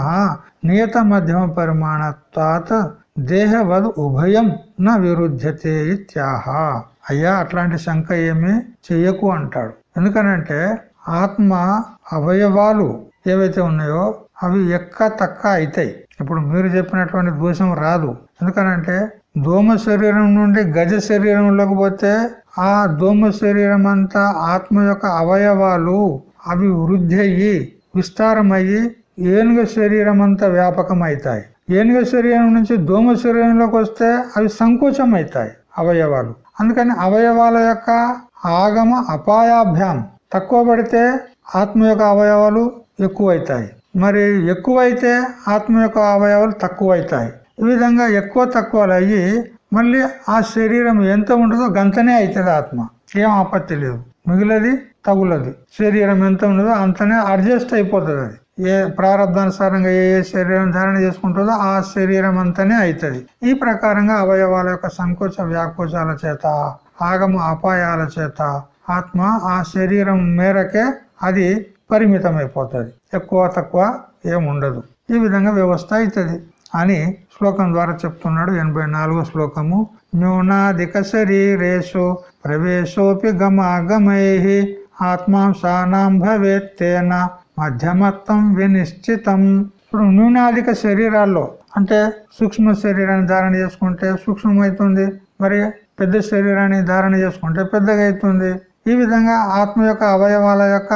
నియత మధ్యమ పరిమాణత్వాత్ దేహవద్ ఉభయం న విరుద్ధతే ఇత్యాహ. అయ్యా అట్లాంటి శంక ఏమి చెయ్యకు అంటాడు. ఎందుకనంటే ఆత్మ అవయవాలు ఏవైతే ఉన్నాయో అవి ఎక్క తక్క అవుతాయి ఇప్పుడు మీరు చెప్పినటువంటి దోషం రాదు. ఎందుకనంటే దోమ శరీరం నుండి గజ శరీరంలోకి పోతే ఆ దోమ శరీరం అంతా ఆత్మ యొక్క అవయవాలు అవి వృద్ధి అయ్యి విస్తారమయ్యి ఏనుగ శరీరం అంతా వ్యాపకం అవుతాయి ఏనుగ శరీరం నుంచి దోమ శరీరంలోకి వస్తే అవి సంకోచం అవుతాయి అవయవాలు. అందుకని అవయవాల యొక్క ఆగమ అపాయాభ్యాం తక్కువ పడితే ఆత్మ యొక్క అవయవాలు ఎక్కువైతాయి. మరి ఎక్కువైతే ఆత్మ యొక్క అవయవాలు తక్కువైతాయి. ఈ విధంగా ఎక్కువ తక్కువలు అయ్యి మళ్ళీ ఆ శరీరం ఎంత ఉంటుందో గంతనే అవుతుంది ఆత్మ. ఏం ఆపత్తి లేదు. మిగిలది తగులది. శరీరం ఎంత ఉండదో అంతనే అడ్జస్ట్ అయిపోతుంది అది. ఏ ప్రారంభానుసారంగా ఏ ఏ శరీరం ధారణ చేసుకుంటుందో ఆ శరీరం అంతనే అవుతుంది ఈ ప్రకారంగా అవయవాల యొక్క సంకోచ వ్యాకోచాల చేత ఆగమ అపాయాల చేత ఆత్మ ఆ శరీరం మేరకే అది పరిమితమైపోతుంది. ఎక్కువ తక్కువ ఏముండదు. ఈ విధంగా వ్యవస్థ అవుతుంది అని శ్లోకం ద్వారా చెప్తున్నాడు ఎనభై నాలుగో శ్లోకము. న్యూనాధిక శరీరేషు ప్రవేశోపి గమాగమై ఆత్మాంశానాం భవేత్తేన మధ్యమత్వం వినిశ్చితం. ఇప్పుడు న్యూనాధిక శరీరాల్లో అంటే సూక్ష్మ శరీరాన్ని ధారణ చేసుకుంటే సూక్ష్మమైతుంది మరి పెద్ద శరీరాన్ని ధారణ చేసుకుంటే పెద్దగా అవుతుంది ఈ విధంగా ఆత్మ యొక్క అవయవాల యొక్క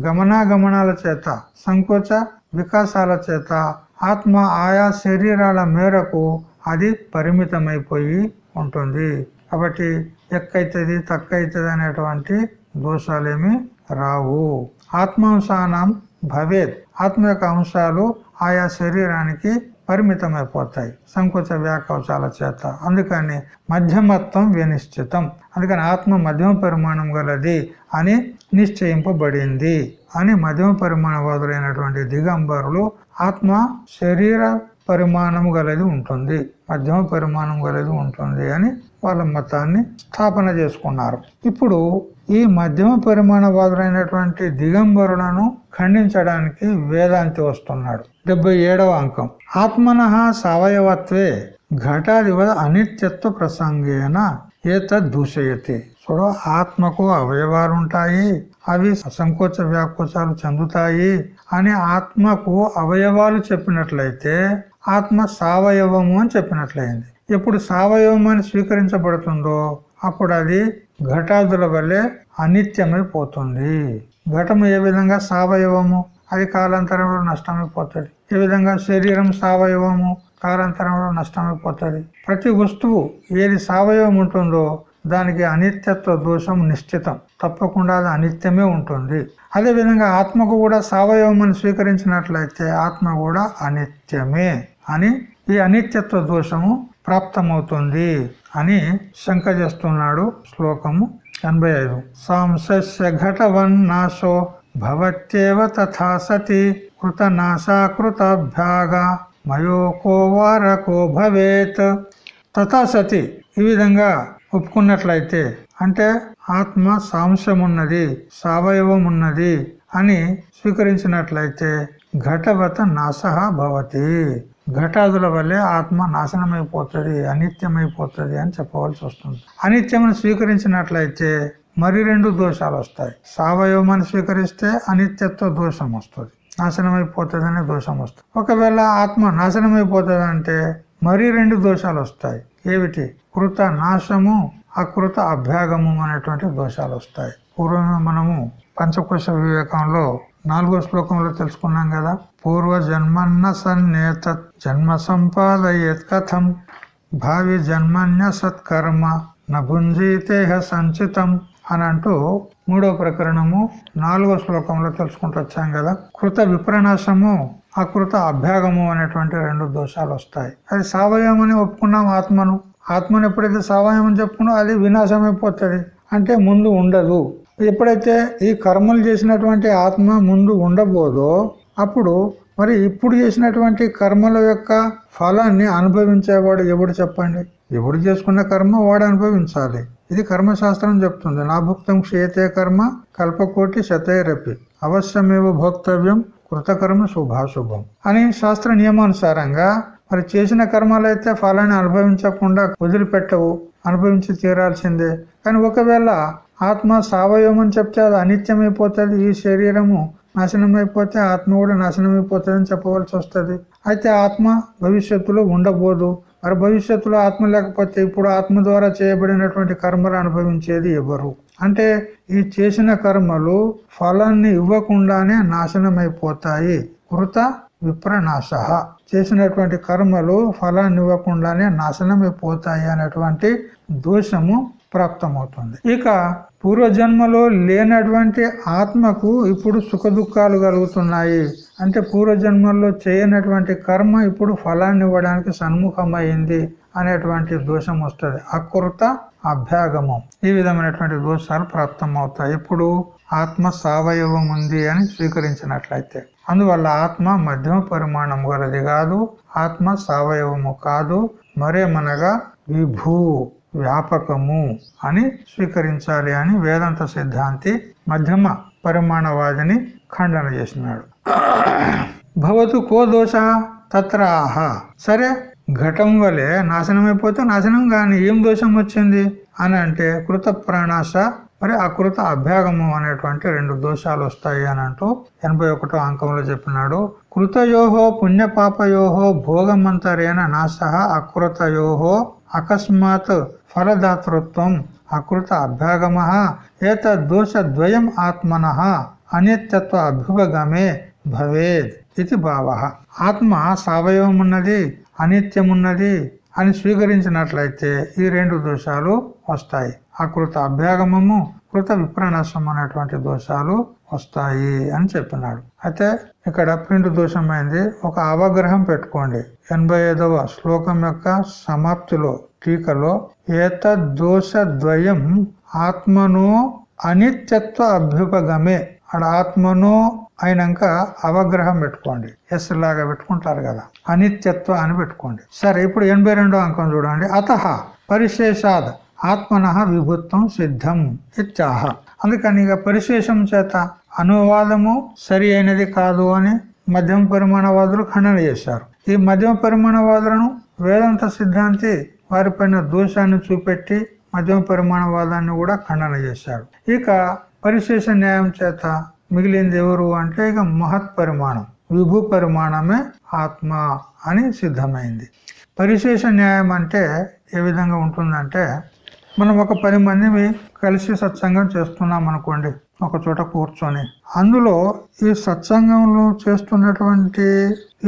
గమనాగమనాల చేత సంకోచ వికాసాల చేత ఆత్మ ఆయా శరీరాల మేరకు అది పరిమితమైపోయి ఉంటుంది. కాబట్టి ఎక్కైతుంది తక్కువైతుంది అనేటువంటి దోషాలేమి రావు. ఆత్మాంశానం భవేత్. ఆత్మ యొక్క అంశాలు ఆయా శరీరానికి పరిమితమైపోతాయి సంకోచ వ్యాకోచాల చేత. అందుకని మధ్యమత్వం వినిశ్చితం. అందుకని ఆత్మ మధ్యమ పరిమాణం గలది అని నిశ్చయింపబడింది అని మధ్యమ పరిమాణవాదులైనటువంటి దిగంబరులు ఆత్మ శరీర పరిమాణం గలది ఉంటుంది. మధ్యమ పరిమాణం గలది ఉంటుంది అని వాళ్ళ మతాన్ని స్థాపన చేసుకున్నారు. ఇప్పుడు ఈ మధ్యమ పరిమాణవాదులైనటువంటి దిగంబరులను ఖండించడానికి వేదాంతి వస్తున్నాడు. డెబ్బై ఏడవ అంకం. ఆత్మన సవయవత్వే ఘటాదివద అనిత్యత్వ ప్రసంగేన ఏతద్ దూషయతి చూడు ఆత్మకు అవయవాలు ఉంటాయి అవి అసంకోచ వ్యాకోచాలు చెందుతాయి అని ఆత్మకు అవయవాలు చెప్పినట్లయితే ఆత్మ సావయవము అని చెప్పినట్లయింది. ఎప్పుడు సావయవం అని స్వీకరించబడుతుందో అప్పుడు అది ఘటాదుల వల్లే అనిత్యమైపోతుంది. ఘటము ఏ విధంగా సావయవము? అది కాలాంతరంలో నష్టమైపోతుంది. ఏ విధంగా శరీరం సావయవము? కాలాంతరంలో నష్టమైపోతుంది. ప్రతి వస్తువు ఏది సావయవం ఉంటుందో దానికి అనిత్యత్వ దోషం నిశ్చితం. తప్పకుండా అది అనిత్యమే ఉంటుంది. అదే విధంగా ఆత్మకు కూడా సవయవమని స్వీకరించినట్లయితే ఆత్మ కూడా అనిత్యమే అని ఈ అనిత్యత్వ దోషము ప్రాప్తమవుతుంది అని శంక చేస్తున్నాడు శ్లోకము ఎనభై ఐదు సాంసస్య ఘటవన్నాశో భవత్యేవ తథా సతి కృత నాశాకృతాభ్యాగ మయోకో వారకో భవేత్. తథా సతి ఈ విధంగా ఒప్పుకున్నట్లయితే. అంటే ఆత్మ సాంశమున్నది సవయవం ఉన్నది అని స్వీకరించినట్లయితే ఘటవత నాశ భవతి. ఘటాదుల వల్లే ఆత్మ నాశనమైపోతుంది అనిత్యమైపోతుంది అని చెప్పవలసి వస్తుంది. అనిత్యమని స్వీకరించినట్లయితే మరి రెండు దోషాలు వస్తాయి. సవయవమని స్వీకరిస్తే అనిత్యత్వ దోషం వస్తుంది నాశనమైపోతుంది అనే దోషం వస్తుంది. ఒకవేళ ఆత్మ నాశనమైపోతుంది అంటే మరి రెండు దోషాలు వస్తాయి ఏమిటి? కృత నాశము అకృత అభ్యాగము అనేటువంటి దోషాలు వస్తాయి పూర్వం మనము పంచకోశ వివేకంలో నాలుగో శ్లోకంలో తెలుసుకున్నాం కదా. పూర్వ జన్మన్న సన్నేత జన్మ సంపాదయేత్ కథం భావి జన్మన్య సత్కర్మ నభుంజీతేహ సంచితం అని అంటూ మూడో ప్రకరణము నాలుగో శ్లోకంలో తెలుసుకుంటూ వచ్చాం కదా. కృత విప్రనాశము అకృత అభ్యాగము అనేటువంటి రెండు దోషాలు వస్తాయి. అది సావయమని ఒప్పుకున్నాం ఆత్మను. ఆత్మను ఎప్పుడైతే సావయమని చెప్పుకున్నా అది వినాశం అయిపోతుంది అంటే ముందు ఉండదు. ఎప్పుడైతే ఈ కర్మలు చేసినటువంటి ఆత్మ ముందు ఉండబోదో అప్పుడు మరి ఇప్పుడు చేసినటువంటి కర్మల యొక్క ఫలాన్ని అనుభవించేవాడు ఎవడు చెప్పండి? ఎవడు చేసుకున్న కర్మ వాడు అనుభవించాలి. ఇది కర్మశాస్త్రం చెప్తుంది. నా భుక్తం క్షేతే కర్మ కల్పకోటి శతైరపి. అవశ్యమేవ భోక్తవ్యం కృతకర్మ శుభాశుభం అని శాస్త్ర నియమానుసారంగా మరి చేసిన కర్మలైతే ఫలాన్ని అనుభవించకుండా వదిలిపెట్టవు అనుభవించి తీరాల్సిందే. కానీ ఒకవేళ ఆత్మ సావయవం అని చెప్తే అది అనిత్యమైపోతుంది ఈ శరీరము నాశనం అయిపోతే ఆత్మ కూడా నాశనం అయిపోతుంది అని చెప్పవలసి వస్తుంది. అయితే ఆత్మ భవిష్యత్తులో ఉండబోదు. మరి భవిష్యత్తులో ఆత్మ లేకపోతే ఇప్పుడు ఆత్మ ద్వారా చేయబడినటువంటి కర్మలు అనుభవించేది ఎవరు? అంటే ఈ చేసిన కర్మలు ఫలాన్ని ఇవ్వకుండానే నాశనం అయిపోతాయి కృత విప్రనాశ. చేసినటువంటి కర్మలు ఫలాన్ని ఇవ్వకుండానే నాశనం అయిపోతాయి అనేటువంటి దోషము ప్రాప్తమవుతుంది. ఇక పూర్వజన్మలో లేనటువంటి ఆత్మకు ఇప్పుడు సుఖ దుఃఖాలు కలుగుతున్నాయి. అంటే పూర్వజన్మల్లో చేయనటువంటి కర్మ ఇప్పుడు ఫలాన్ని ఇవ్వడానికి సన్ముఖమైంది అనేటువంటి దోషం వస్తుంది. అకృత అభ్యాగమం. ఈ విధమైనటువంటి దోషాలు ప్రాప్తం అవుతాయి ఇప్పుడు ఆత్మ సావయవం ఉంది అని స్వీకరించినట్లయితే. అందువల్ల ఆత్మ మధ్యమ పరిమాణం గలది కాదు. ఆత్మ సావయవము కాదు. మరేమనగా విభూ. వ్యాపకము అని స్వీకరించాలి అని వేదాంత సిద్ధాంతి మధ్యమ పరిమాణవాదిని ఖండన చేసినాడు. భవతు కో దోష తత్రాహ. సరే ఘటం వలె నాశనం అయిపోతే నాశనం కాని ఏం దోషం వచ్చింది? అని అంటే కృత ప్రాణాశ మరి అకృత అభ్యాగము అనేటువంటి రెండు దోషాలు వస్తాయి అని అంటూ ఎనభై ఒకటో అంకంలో చెప్పినాడు. కృతయోహో పుణ్యపాపయోహో భోగమంతరేణ నాశ అకృతయోహో అకస్మాత్ ఫలదాతృత్వం అకృత అభ్యాగమ ఏత దోషద్వయం ఆత్మన అనిత్యత్వ అభ్యుపగమే భవేద్ ఇది భావ. ఆత్మ సవయవం ఉన్నది అనిత్యమున్నది అని స్వీకరించినట్లయితే ఈ రెండు దోషాలు వస్తాయి. అకృత అభ్యాగమము కృత విప్రనాశం అనేటువంటి దోషాలు వస్తాయి అని చెప్పినాడు. అయితే ఇక్కడ పిండి దోషమైంది. ఒక అవగ్రహం పెట్టుకోండి. ఎనభై ఐదవ శ్లోకం యొక్క సమాప్తిలో టీకలో ఏత దోష ద్వయం ఆత్మను అనిత్యత్వ అభ్యుపగమే. అక్కడ ఆత్మను అయినాక అవగ్రహం పెట్టుకోండి. ఎస్ లాగా పెట్టుకుంటారు కదా. అనిత్యత్వ అని పెట్టుకోండి. సరే ఇప్పుడు ఎనభై అంకం చూడండి. అత పరిశేషాద్ ఆత్మన విభుత్వం సిద్ధం ఇత్యాహ. అందుకని ఇక పరిశేషం చేత అనువాదము సరి అయినది కాదు అని మధ్యమ పరిమాణవాదులు ఖండన చేశారు. ఈ మధ్యమ పరిమాణవాదులను వేదాంత సిద్ధాంతి వారిపైన దోషాన్ని చూపెట్టి మధ్యమ పరిమాణవాదాన్ని కూడా ఖండన చేశాడు ఇక పరిశేష న్యాయం చేత మిగిలింది ఎవరు అంటే ఇక మహత్ పరిమాణం విభు పరిమాణమే ఆత్మ అని సిద్ధమైంది. పరిశేష న్యాయం అంటే ఏ విధంగా ఉంటుందంటే మనం ఒక పది మందిని కలిసి సత్సంగం చేస్తున్నాం అనుకోండి ఒక చోట కూర్చొని. అందులో ఈ సత్సంగంలో చేస్తున్నటువంటి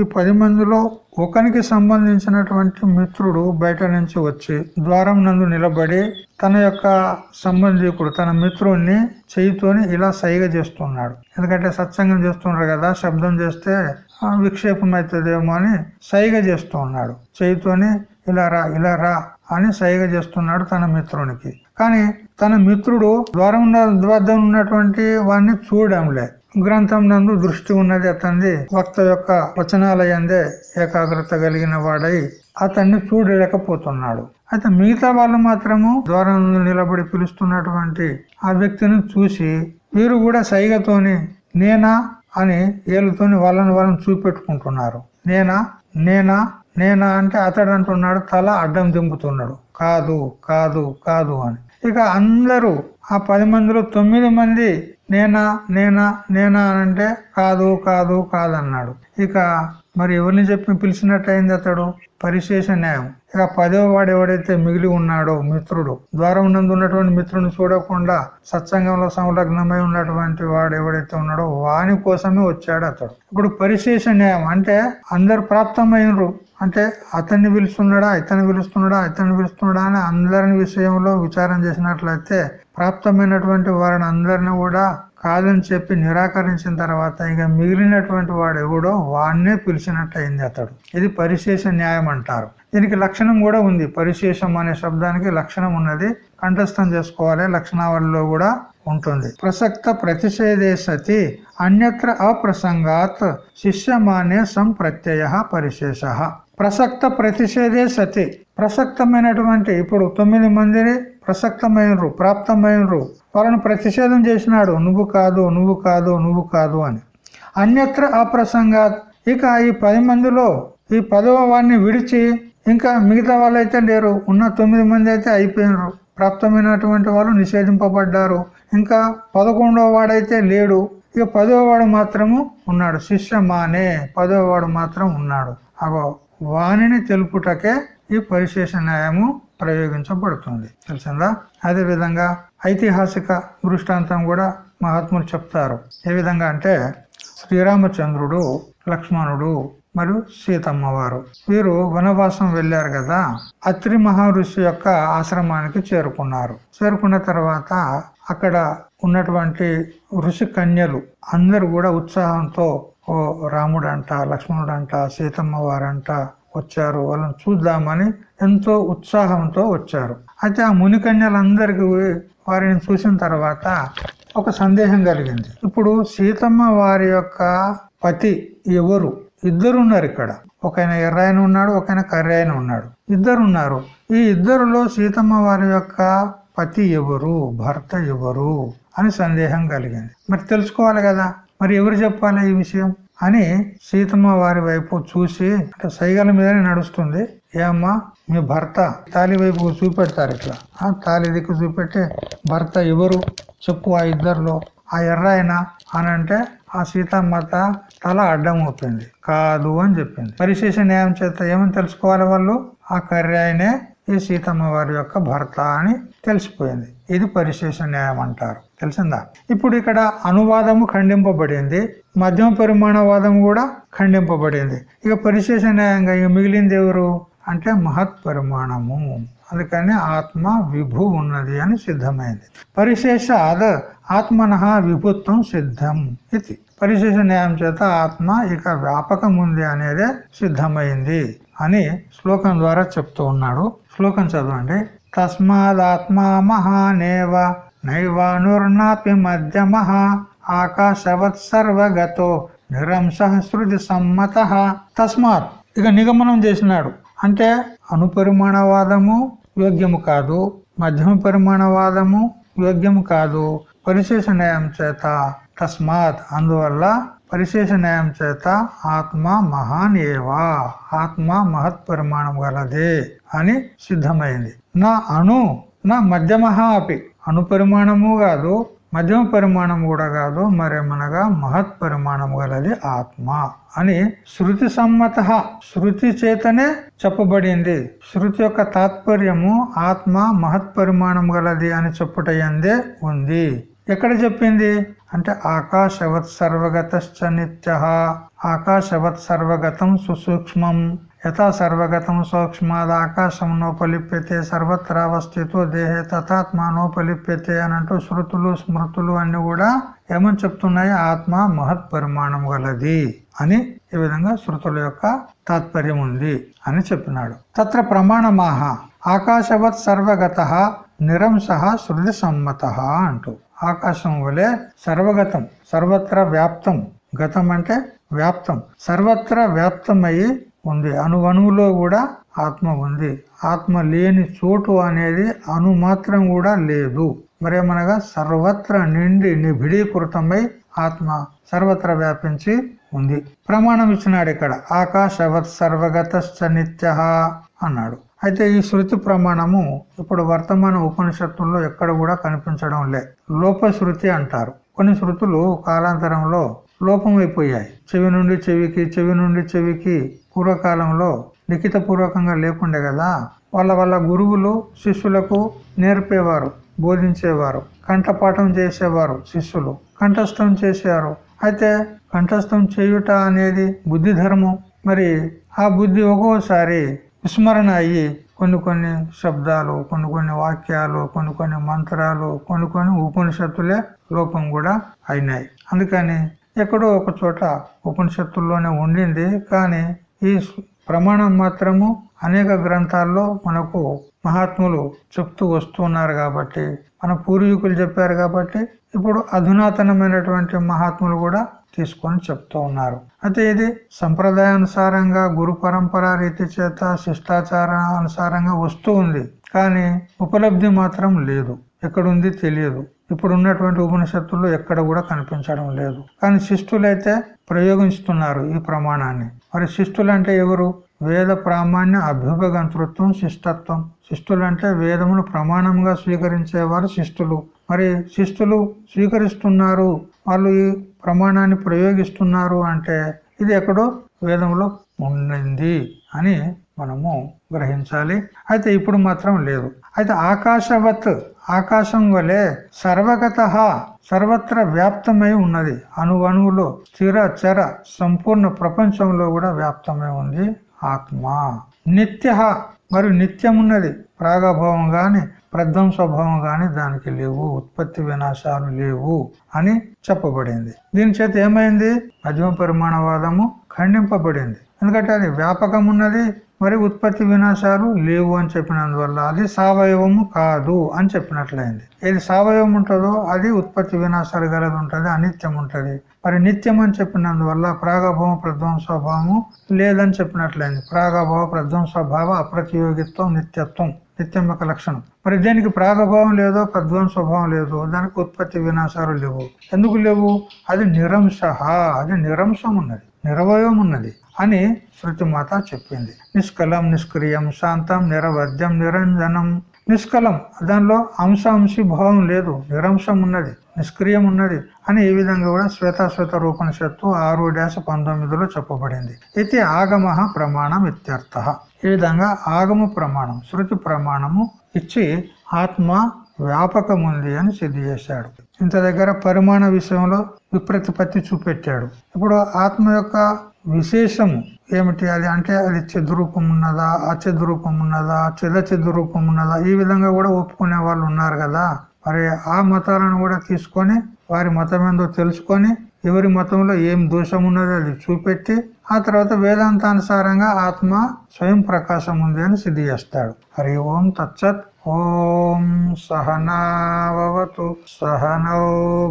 ఈ పది మందిలో ఒకనికి సంబంధించినటువంటి మిత్రుడు బయట నుంచి వచ్చి ద్వారం నందు నిలబడి తన యొక్క సంబంధికుడు తన మిత్రుడిని చేయితోని ఇలా సైగ చేస్తున్నాడు. ఎందుకంటే సత్సంగం చేస్తున్నారు కదా శబ్దం చేస్తే విక్షేపం అవుతుందేమో అని సైగ చేస్తూ ఉన్నాడు చేయితోని ఇలా రా ఇలా రా అని సైగ చేస్తున్నాడు తన మిత్రునికి. కానీ తన మిత్రుడు ద్వారం వద్ద ఉన్నటువంటి వాడిని చూడంలే గ్రంథం నందు దృష్టి ఉన్నది అతన్ని వక్త యొక్క వచనాలయందే ఏకాగ్రత కలిగిన వాడై అతన్ని చూడలేకపోతున్నాడు. అయితే మిగతా వాళ్ళు మాత్రము ద్వారం నిలబడి పిలుస్తున్నటువంటి ఆ వ్యక్తిని చూసి వీరు కూడా సైగతోని నేనా అని ఏలుతోని వాళ్ళని వాళ్ళని చూపెట్టుకుంటున్నారు. నేనా? నేనా? నేనా అంటే అతడు అంటున్నాడు తల అడ్డం దింపుతున్నాడు. కాదు కాదు కాదు అని. ఇక అందరూ ఆ పది మందిలో తొమ్మిది మంది నేనా నేనా నేనా అంటే కాదు కాదు కాదన్నాడు ఇక మరి ఎవరిని చెప్పి పిలిచినట్టు అయింది అతడు? పరిశేష న్యాయం. ఇక పదో వాడు ఎవడైతే మిగిలి ఉన్నాడో మిత్రుడు ద్వారం నందు ఉన్నటువంటి మిత్రుని చూడకుండా సత్సంగంలో సంలగ్నమై ఉన్నటువంటి వాడు ఎవడైతే ఉన్నాడో వాని కోసమే వచ్చాడు అతడు. ఇప్పుడు పరిశేష న్యాయం అంటే అందరు ప్రాప్తమైనరు అంటే అతన్ని పిలుస్తున్నాడా ఇతన్ని పిలుస్తున్నాడా ఇతన్ని పిలుస్తున్నాడా అని అందరిని విషయంలో విచారం చేసినట్లయితే ప్రాప్తమైనటువంటి వారిని అందరిని కూడా కాదని చెప్పి నిరాకరించిన తర్వాత ఇక మిగిలినటువంటి వాడు ఎవడో వాడినే పిలిచినట్టయింది అతడు. ఇది పరిశేష న్యాయం అంటారు. దీనికి లక్షణం కూడా ఉంది. పరిశేషం అనే శబ్దానికి లక్షణం ఉన్నది. కంఠస్థం చేసుకోవాలి. లక్షణావళిలో కూడా ఉంటుంది. ప్రసక్త ప్రతిషేధే సతి అన్యత్ర అప్రసంగాత్ శిష్యమానే సంప్రత్యయ పరిశేష. ప్రసక్త ప్రతిషేధే సతి. ప్రసక్తమైనటువంటి ఇప్పుడు తొమ్మిది మందిని ప్రసక్తమైనరు ప్రాప్తమైనరు. వాళ్ళని ప్రతిషేధం చేసినాడు నువ్వు కాదు నువ్వు కాదు నువ్వు కాదు అని. అన్యత్ర అప్రసంగా ఇక ఈ పది మందిలో ఈ పదవ వాడిని విడిచి ఇంకా మిగతా వాళ్ళైతే లేరు. ఉన్న తొమ్మిది మంది అయితే అయిపోయినారు. ప్రాప్తమైనటువంటి వాళ్ళు నిషేధింపబడ్డారు. ఇంకా పదకొండవ వాడైతే లేడు. ఇక పదవ వాడు మాత్రము ఉన్నాడు. శిష్యమానే పదవ వాడు మాత్రం ఉన్నాడు. అగో. వాణిని తెలుపుటకే ఈ పరిశేష న్యాయము ప్రయోగించబడుతుంది. తెలిసిందా? అదే విధంగా ఐతిహాసిక దృష్టాంతం కూడా మహాత్ములు చెప్తారు. ఏ విధంగా అంటే శ్రీరామచంద్రుడు లక్ష్మణుడు మరియు సీతమ్మ వారు వీరు వనవాసం వెళ్ళారు కదా అత్రి మహర్షి యొక్క ఆశ్రమానికి చేరుకున్నారు. చేరుకున్న తర్వాత అక్కడ ఉన్నటువంటి ఋషి కన్యలు అందరు కూడా ఉత్సాహంతో ఓ రాముడు అంట లక్ష్మణుడు అంట సీతమ్మ వారంట వచ్చారు. వాళ్ళని చూద్దామని ఎంతో ఉత్సాహంతో వచ్చారు. అయితే ఆ మునికన్యలందరికీ వారిని చూసిన తర్వాత ఒక సందేహం కలిగింది. ఇప్పుడు సీతమ్మ వారి యొక్క పతి ఎవరు? ఇద్దరు ఉన్నారు ఇక్కడ ఒకైన ఎర్రాయన ఉన్నాడు ఒకైన కర్రాయన ఉన్నాడు. ఇద్దరు ఉన్నారు ఈ ఇద్దరులో సీతమ్మ వారి యొక్క పతి ఎవరు? భర్త ఎవరు? అని సందేహం కలిగింది. మరి తెలుసుకోవాలి కదా. మరి ఎవరు చెప్పాలి ఈ విషయం? అని సీతమ్మ వారి వైపు చూసి అంటే సైగల మీదనే నడుస్తుంది. ఏమ్మా మీ భర్త తాలి వైపు చూపెడతారు ఇట్లా. ఆ తాలి దిక్కు చూపెట్టి భర్త ఎవరు? చెప్పు ఆ ఇద్దరులో. ఆ ఎర్రాయన అని అంటే ఆ సీతమ్మత తల అడ్డం అవుతుంది. కాదు అని చెప్పింది. పరిశేష న్యాయం చేత ఏమని తెలుసుకోవాలి వాళ్ళు? ఆ కర్రాయనే ఈ సీతమ్మ వారి యొక్క భర్త అని తెలిసిపోయింది. ఇది పరిశేష న్యాయం అంటారు. తెలిసిందా? ఇప్పుడు ఇక్కడ అనువాదము ఖండింపబడింది. మధ్యమ పరిమాణవాదం కూడా ఖండింపబడింది. ఇక పరిశేష న్యాయంగా ఇక మిగిలింది ఎవరు? అంటే మహత్ పరిమాణము. అందుకని ఆత్మ విభు ఉన్నది అని సిద్ధమైంది. పరిశేషాద్ ఆత్మన విభుత్వం సిద్ధం ఇది. పరిశేష న్యాయం చేత ఆత్మ ఇక వ్యాపకం ఉంది అనేదే సిద్ధమైంది అని శ్లోకం ద్వారా చెప్తూ ఉన్నాడు. శ్లోకం చదవండి. తస్మాదాత్మా మహానేవ నైవానుర్నాపి మధ్యమ ఆకాశవత్ సర్వగతో నిరంశ శృతి సమ్మత తస్మాత్ ఇక నిగమనం చేసినాడు. అంటే అనుపరిమాణవాదము యోగ్యము కాదు మధ్యమ పరిమాణవాదము యోగ్యము కాదు పరిశేష న్యాయం చేత. తస్మాత్ అందువల్ల పరిశేష న్యాయం చేత ఆత్మ మహాన్ ఏవా ఆత్మ మహత్ పరిమాణం గలదే అని సిద్ధమైంది. నా అణు నా మధ్యమహ అపి. అణు పరిమాణము కాదు మధ్యమ పరిమాణం కూడా కాదు మరేమనగా మహత్ పరిమాణం గలది ఆత్మ అని శృతి సమ్మత శృతి చేతనే చెప్పబడింది. శృతి యొక్క తాత్పర్యము ఆత్మ మహత్ పరిమాణం గలది అని చెప్పుటయందే ఉంది. ఎక్కడ చెప్పింది? అంటే ఆకాశవత్ సర్వగతశ్చ నిత్య ఆకాశవత్ సర్వగతం సుసూక్ష్మం. యథా సర్వగతం సూక్ష్మాద్ ఆకాశం నోపలిప్యతే సర్వత్రావస్థితో దేహే తథాత్మానోపలిప్యతే అని అంటూ శృతులు స్మృతులు అన్ని కూడా ఏమని చెప్తున్నాయి? ఆత్మ మహత్ పరిమాణం గలది అని ఈ విధంగా శృతుల యొక్క తాత్పర్యం ఉంది అని చెప్పినాడు. తత్ర ప్రమాణమాహ ఆకాశవత్ సర్వగత నిరంశ శృతి సమ్మత అంటూ. ఆకాశం వలె సర్వగతం సర్వత్ర వ్యాప్తం గతం అంటే వ్యాప్తం సర్వత్ర వ్యాప్తమయ్యి ఉంది. అణువణువులో కూడా ఆత్మ ఉంది. ఆత్మ లేని చోటు అనేది అణు మాత్రం కూడా లేదు. మరేమనగా సర్వత్ర నిండి నిభిడీకృతమై ఆత్మ సర్వత్ర వ్యాపించి ఉంది. ప్రమాణం ఇచ్చినాడు ఇక్కడ. ఆకాశవత్ సర్వగత నిత్య అన్నాడు. అయితే ఈ శృతి ప్రమాణము ఇప్పుడు వర్తమాన ఉపనిషత్తుల్లో ఎక్కడ కూడా కనిపించడం లే. లోప శృతి అంటారు. కొన్ని శృతులు కాలాంతరంలో లోపమైపోయాయి. చెవి నుండి చెవికి చెవి నుండి చెవికి పూర్వకాలంలో లిఖిత పూర్వకంగా లేకుండే కదా వాళ్ళ వాళ్ళ గురువులు శిష్యులకు నేర్పేవారు బోధించేవారు కంఠపాఠం చేసేవారు శిష్యులు కంఠస్థం చేశారు. అయితే కంఠస్థం చేయుట అనేది బుద్ధి ధర్మం. మరి ఆ బుద్ధి ఒక్కోసారి విస్మరణ అయ్యి కొన్ని కొన్ని శబ్దాలు కొన్ని కొన్ని వాక్యాలు కొన్ని కొన్ని మంత్రాలు కొన్ని కొన్ని ఉపనిషత్తులే లోపం కూడా అయినాయి. అందుకని ఎక్కడో ఒక చోట ఉపనిషత్తుల్లోనే ఉండింది. కానీ ఈ ప్రమాణం మాత్రము అనేక గ్రంథాల్లో మనకు మహాత్ములు చెప్తూ వస్తున్నారు కాబట్టి మన పూర్వీకులు చెప్పారు కాబట్టి ఇప్పుడు అధునాతనమైనటువంటి మహాత్ములు కూడా తీసుకొని చెప్తూ ఉన్నారు. అయితే ఇది సంప్రదాయానుసారంగా గురు పరంపర రీతి చేత శిష్టాచార అనుసారంగా వస్తూ ఉంది. కానీ ఉపలబ్ధి మాత్రం లేదు. ఎక్కడుంది తెలియదు. ఇప్పుడు ఉన్నటువంటి ఉపనిషత్తుల్లో ఎక్కడ కూడా కనిపించడం లేదు. కానీ శిష్టులైతే ప్రయోగిస్తున్నారు ఈ ప్రమాణాన్ని. మరి శిష్టులు అంటే ఎవరు? వేద ప్రామాణ్య అభ్యుపగంతృత్వం శిష్టత్వం. శిష్టులు అంటే వేదమును ప్రమాణంగా స్వీకరించేవారు శిష్టులు. మరి శిష్టులు స్వీకరిస్తున్నారు వాళ్ళు ఈ ప్రమాణాన్ని ప్రయోగిస్తున్నారు అంటే ఇది ఎక్కడో వేదంలో ఉండింది అని మనము గ్రహించాలి. అయితే ఇప్పుడు మాత్రం లేదు. అయితే ఆకాశవత్ ఆకాశం వలె సర్వగత సర్వత్ర వ్యాప్తమై ఉన్నది. అణువణువులో స్థిర చర సంపూర్ణ ప్రపంచంలో కూడా వ్యాప్తమై ఉంది. ఆత్మ. నిత్య. మరి నిత్యం ఉన్నది. ప్రాగభావం గాని ప్రధ్వంస్వభావం గాని దానికి లేవు. ఉత్పత్తి వినాశాలు లేవు అని చెప్పబడింది. దీని చేత ఏమైంది? మధ్యమ పరిమాణవాదము ఖండింపబడింది. ఎందుకంటే అది వ్యాపకం ఉన్నది. మరి ఉత్పత్తి వినాశాలు లేవు అని చెప్పినందువల్ల అది సవయవము కాదు అని చెప్పినట్లయింది. ఏది సవయవం ఉంటుందో అది ఉత్పత్తి వినాశాలు గలది ఉంటుంది అనిత్యం ఉంటుంది. మరి నిత్యం అని చెప్పినందువల్ల ప్రాగభావం ప్రధ్వంసభావము లేదని చెప్పినట్లయింది. ప్రాగభావ ప్రధ్వంసభావ అప్రతియోగిత్వం నిత్యత్వం నిత్యం యొక్క లక్షణం. మరి దీనికి ప్రాగభావం లేదో ప్రధ్వం స్వభావం లేదో దానికి ఉత్పత్తి వినాశాలు లేవు. ఎందుకు లేవు? అది నిరంశ అది నిరంశం ఉన్నది నిరవయం ఉన్నది అని శృతిమాత చెప్పింది. నిష్కలం నిష్క్రియం శాంతం నిరవధ్యం నిరంజనం. నిష్కలం దానిలో అంశాంశి భావం లేదు నిరంశం ఉన్నది నిష్క్రియం ఉన్నది అని ఈ విధంగా కూడా శ్వేతాశ్వేత రూపనిషత్తు ఆరు డాష పంతొమ్మిదిలో చెప్పబడింది. అయితే ఆగమ ప్రమాణం ఇత్యర్థ. ఈ విధంగా ఆగమ ప్రమాణం శృతి ప్రమాణము ఇచ్చి ఆత్మ వ్యాపకముంది అని సిద్ధి చేశాడు. ఇంత దగ్గర పరిమాణ విషయంలో విప్రతిపత్తి చూపెట్టాడు. ఇప్పుడు ఆత్మ యొక్క విశేషము ఏమిటి? అది అంటే అది చెదురూపం ఉన్నదా అచెదురూపం ఉన్నదా చెద చెదురూపం ఉన్నదా ఈ విధంగా కూడా ఒప్పుకునే వాళ్ళు ఉన్నారు కదా. మరి ఆ మతాలను కూడా తీసుకొని వారి మతం ఏందో తెలుసుకొని ఎవరి మతంలో ఏం దోషం ఉన్నదో అది చూపెట్టి ఆ తర్వాత వేదాంతానుసారంగా ఆత్మ స్వయం ప్రకాశం ఉంది అని సిద్ధి చేస్తాడు. హరి ఓం తచ్చత్ ఓం సహనావతు సహనౌ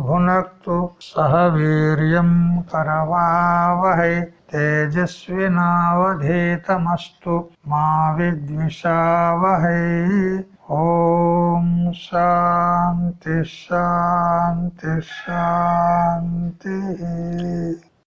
భునక్తు సహ వీర్యం కరవావహై. తేజస్వినావధీతమస్తు మా విద్విషావహై ఓం శాంతి శాంతి శాంతి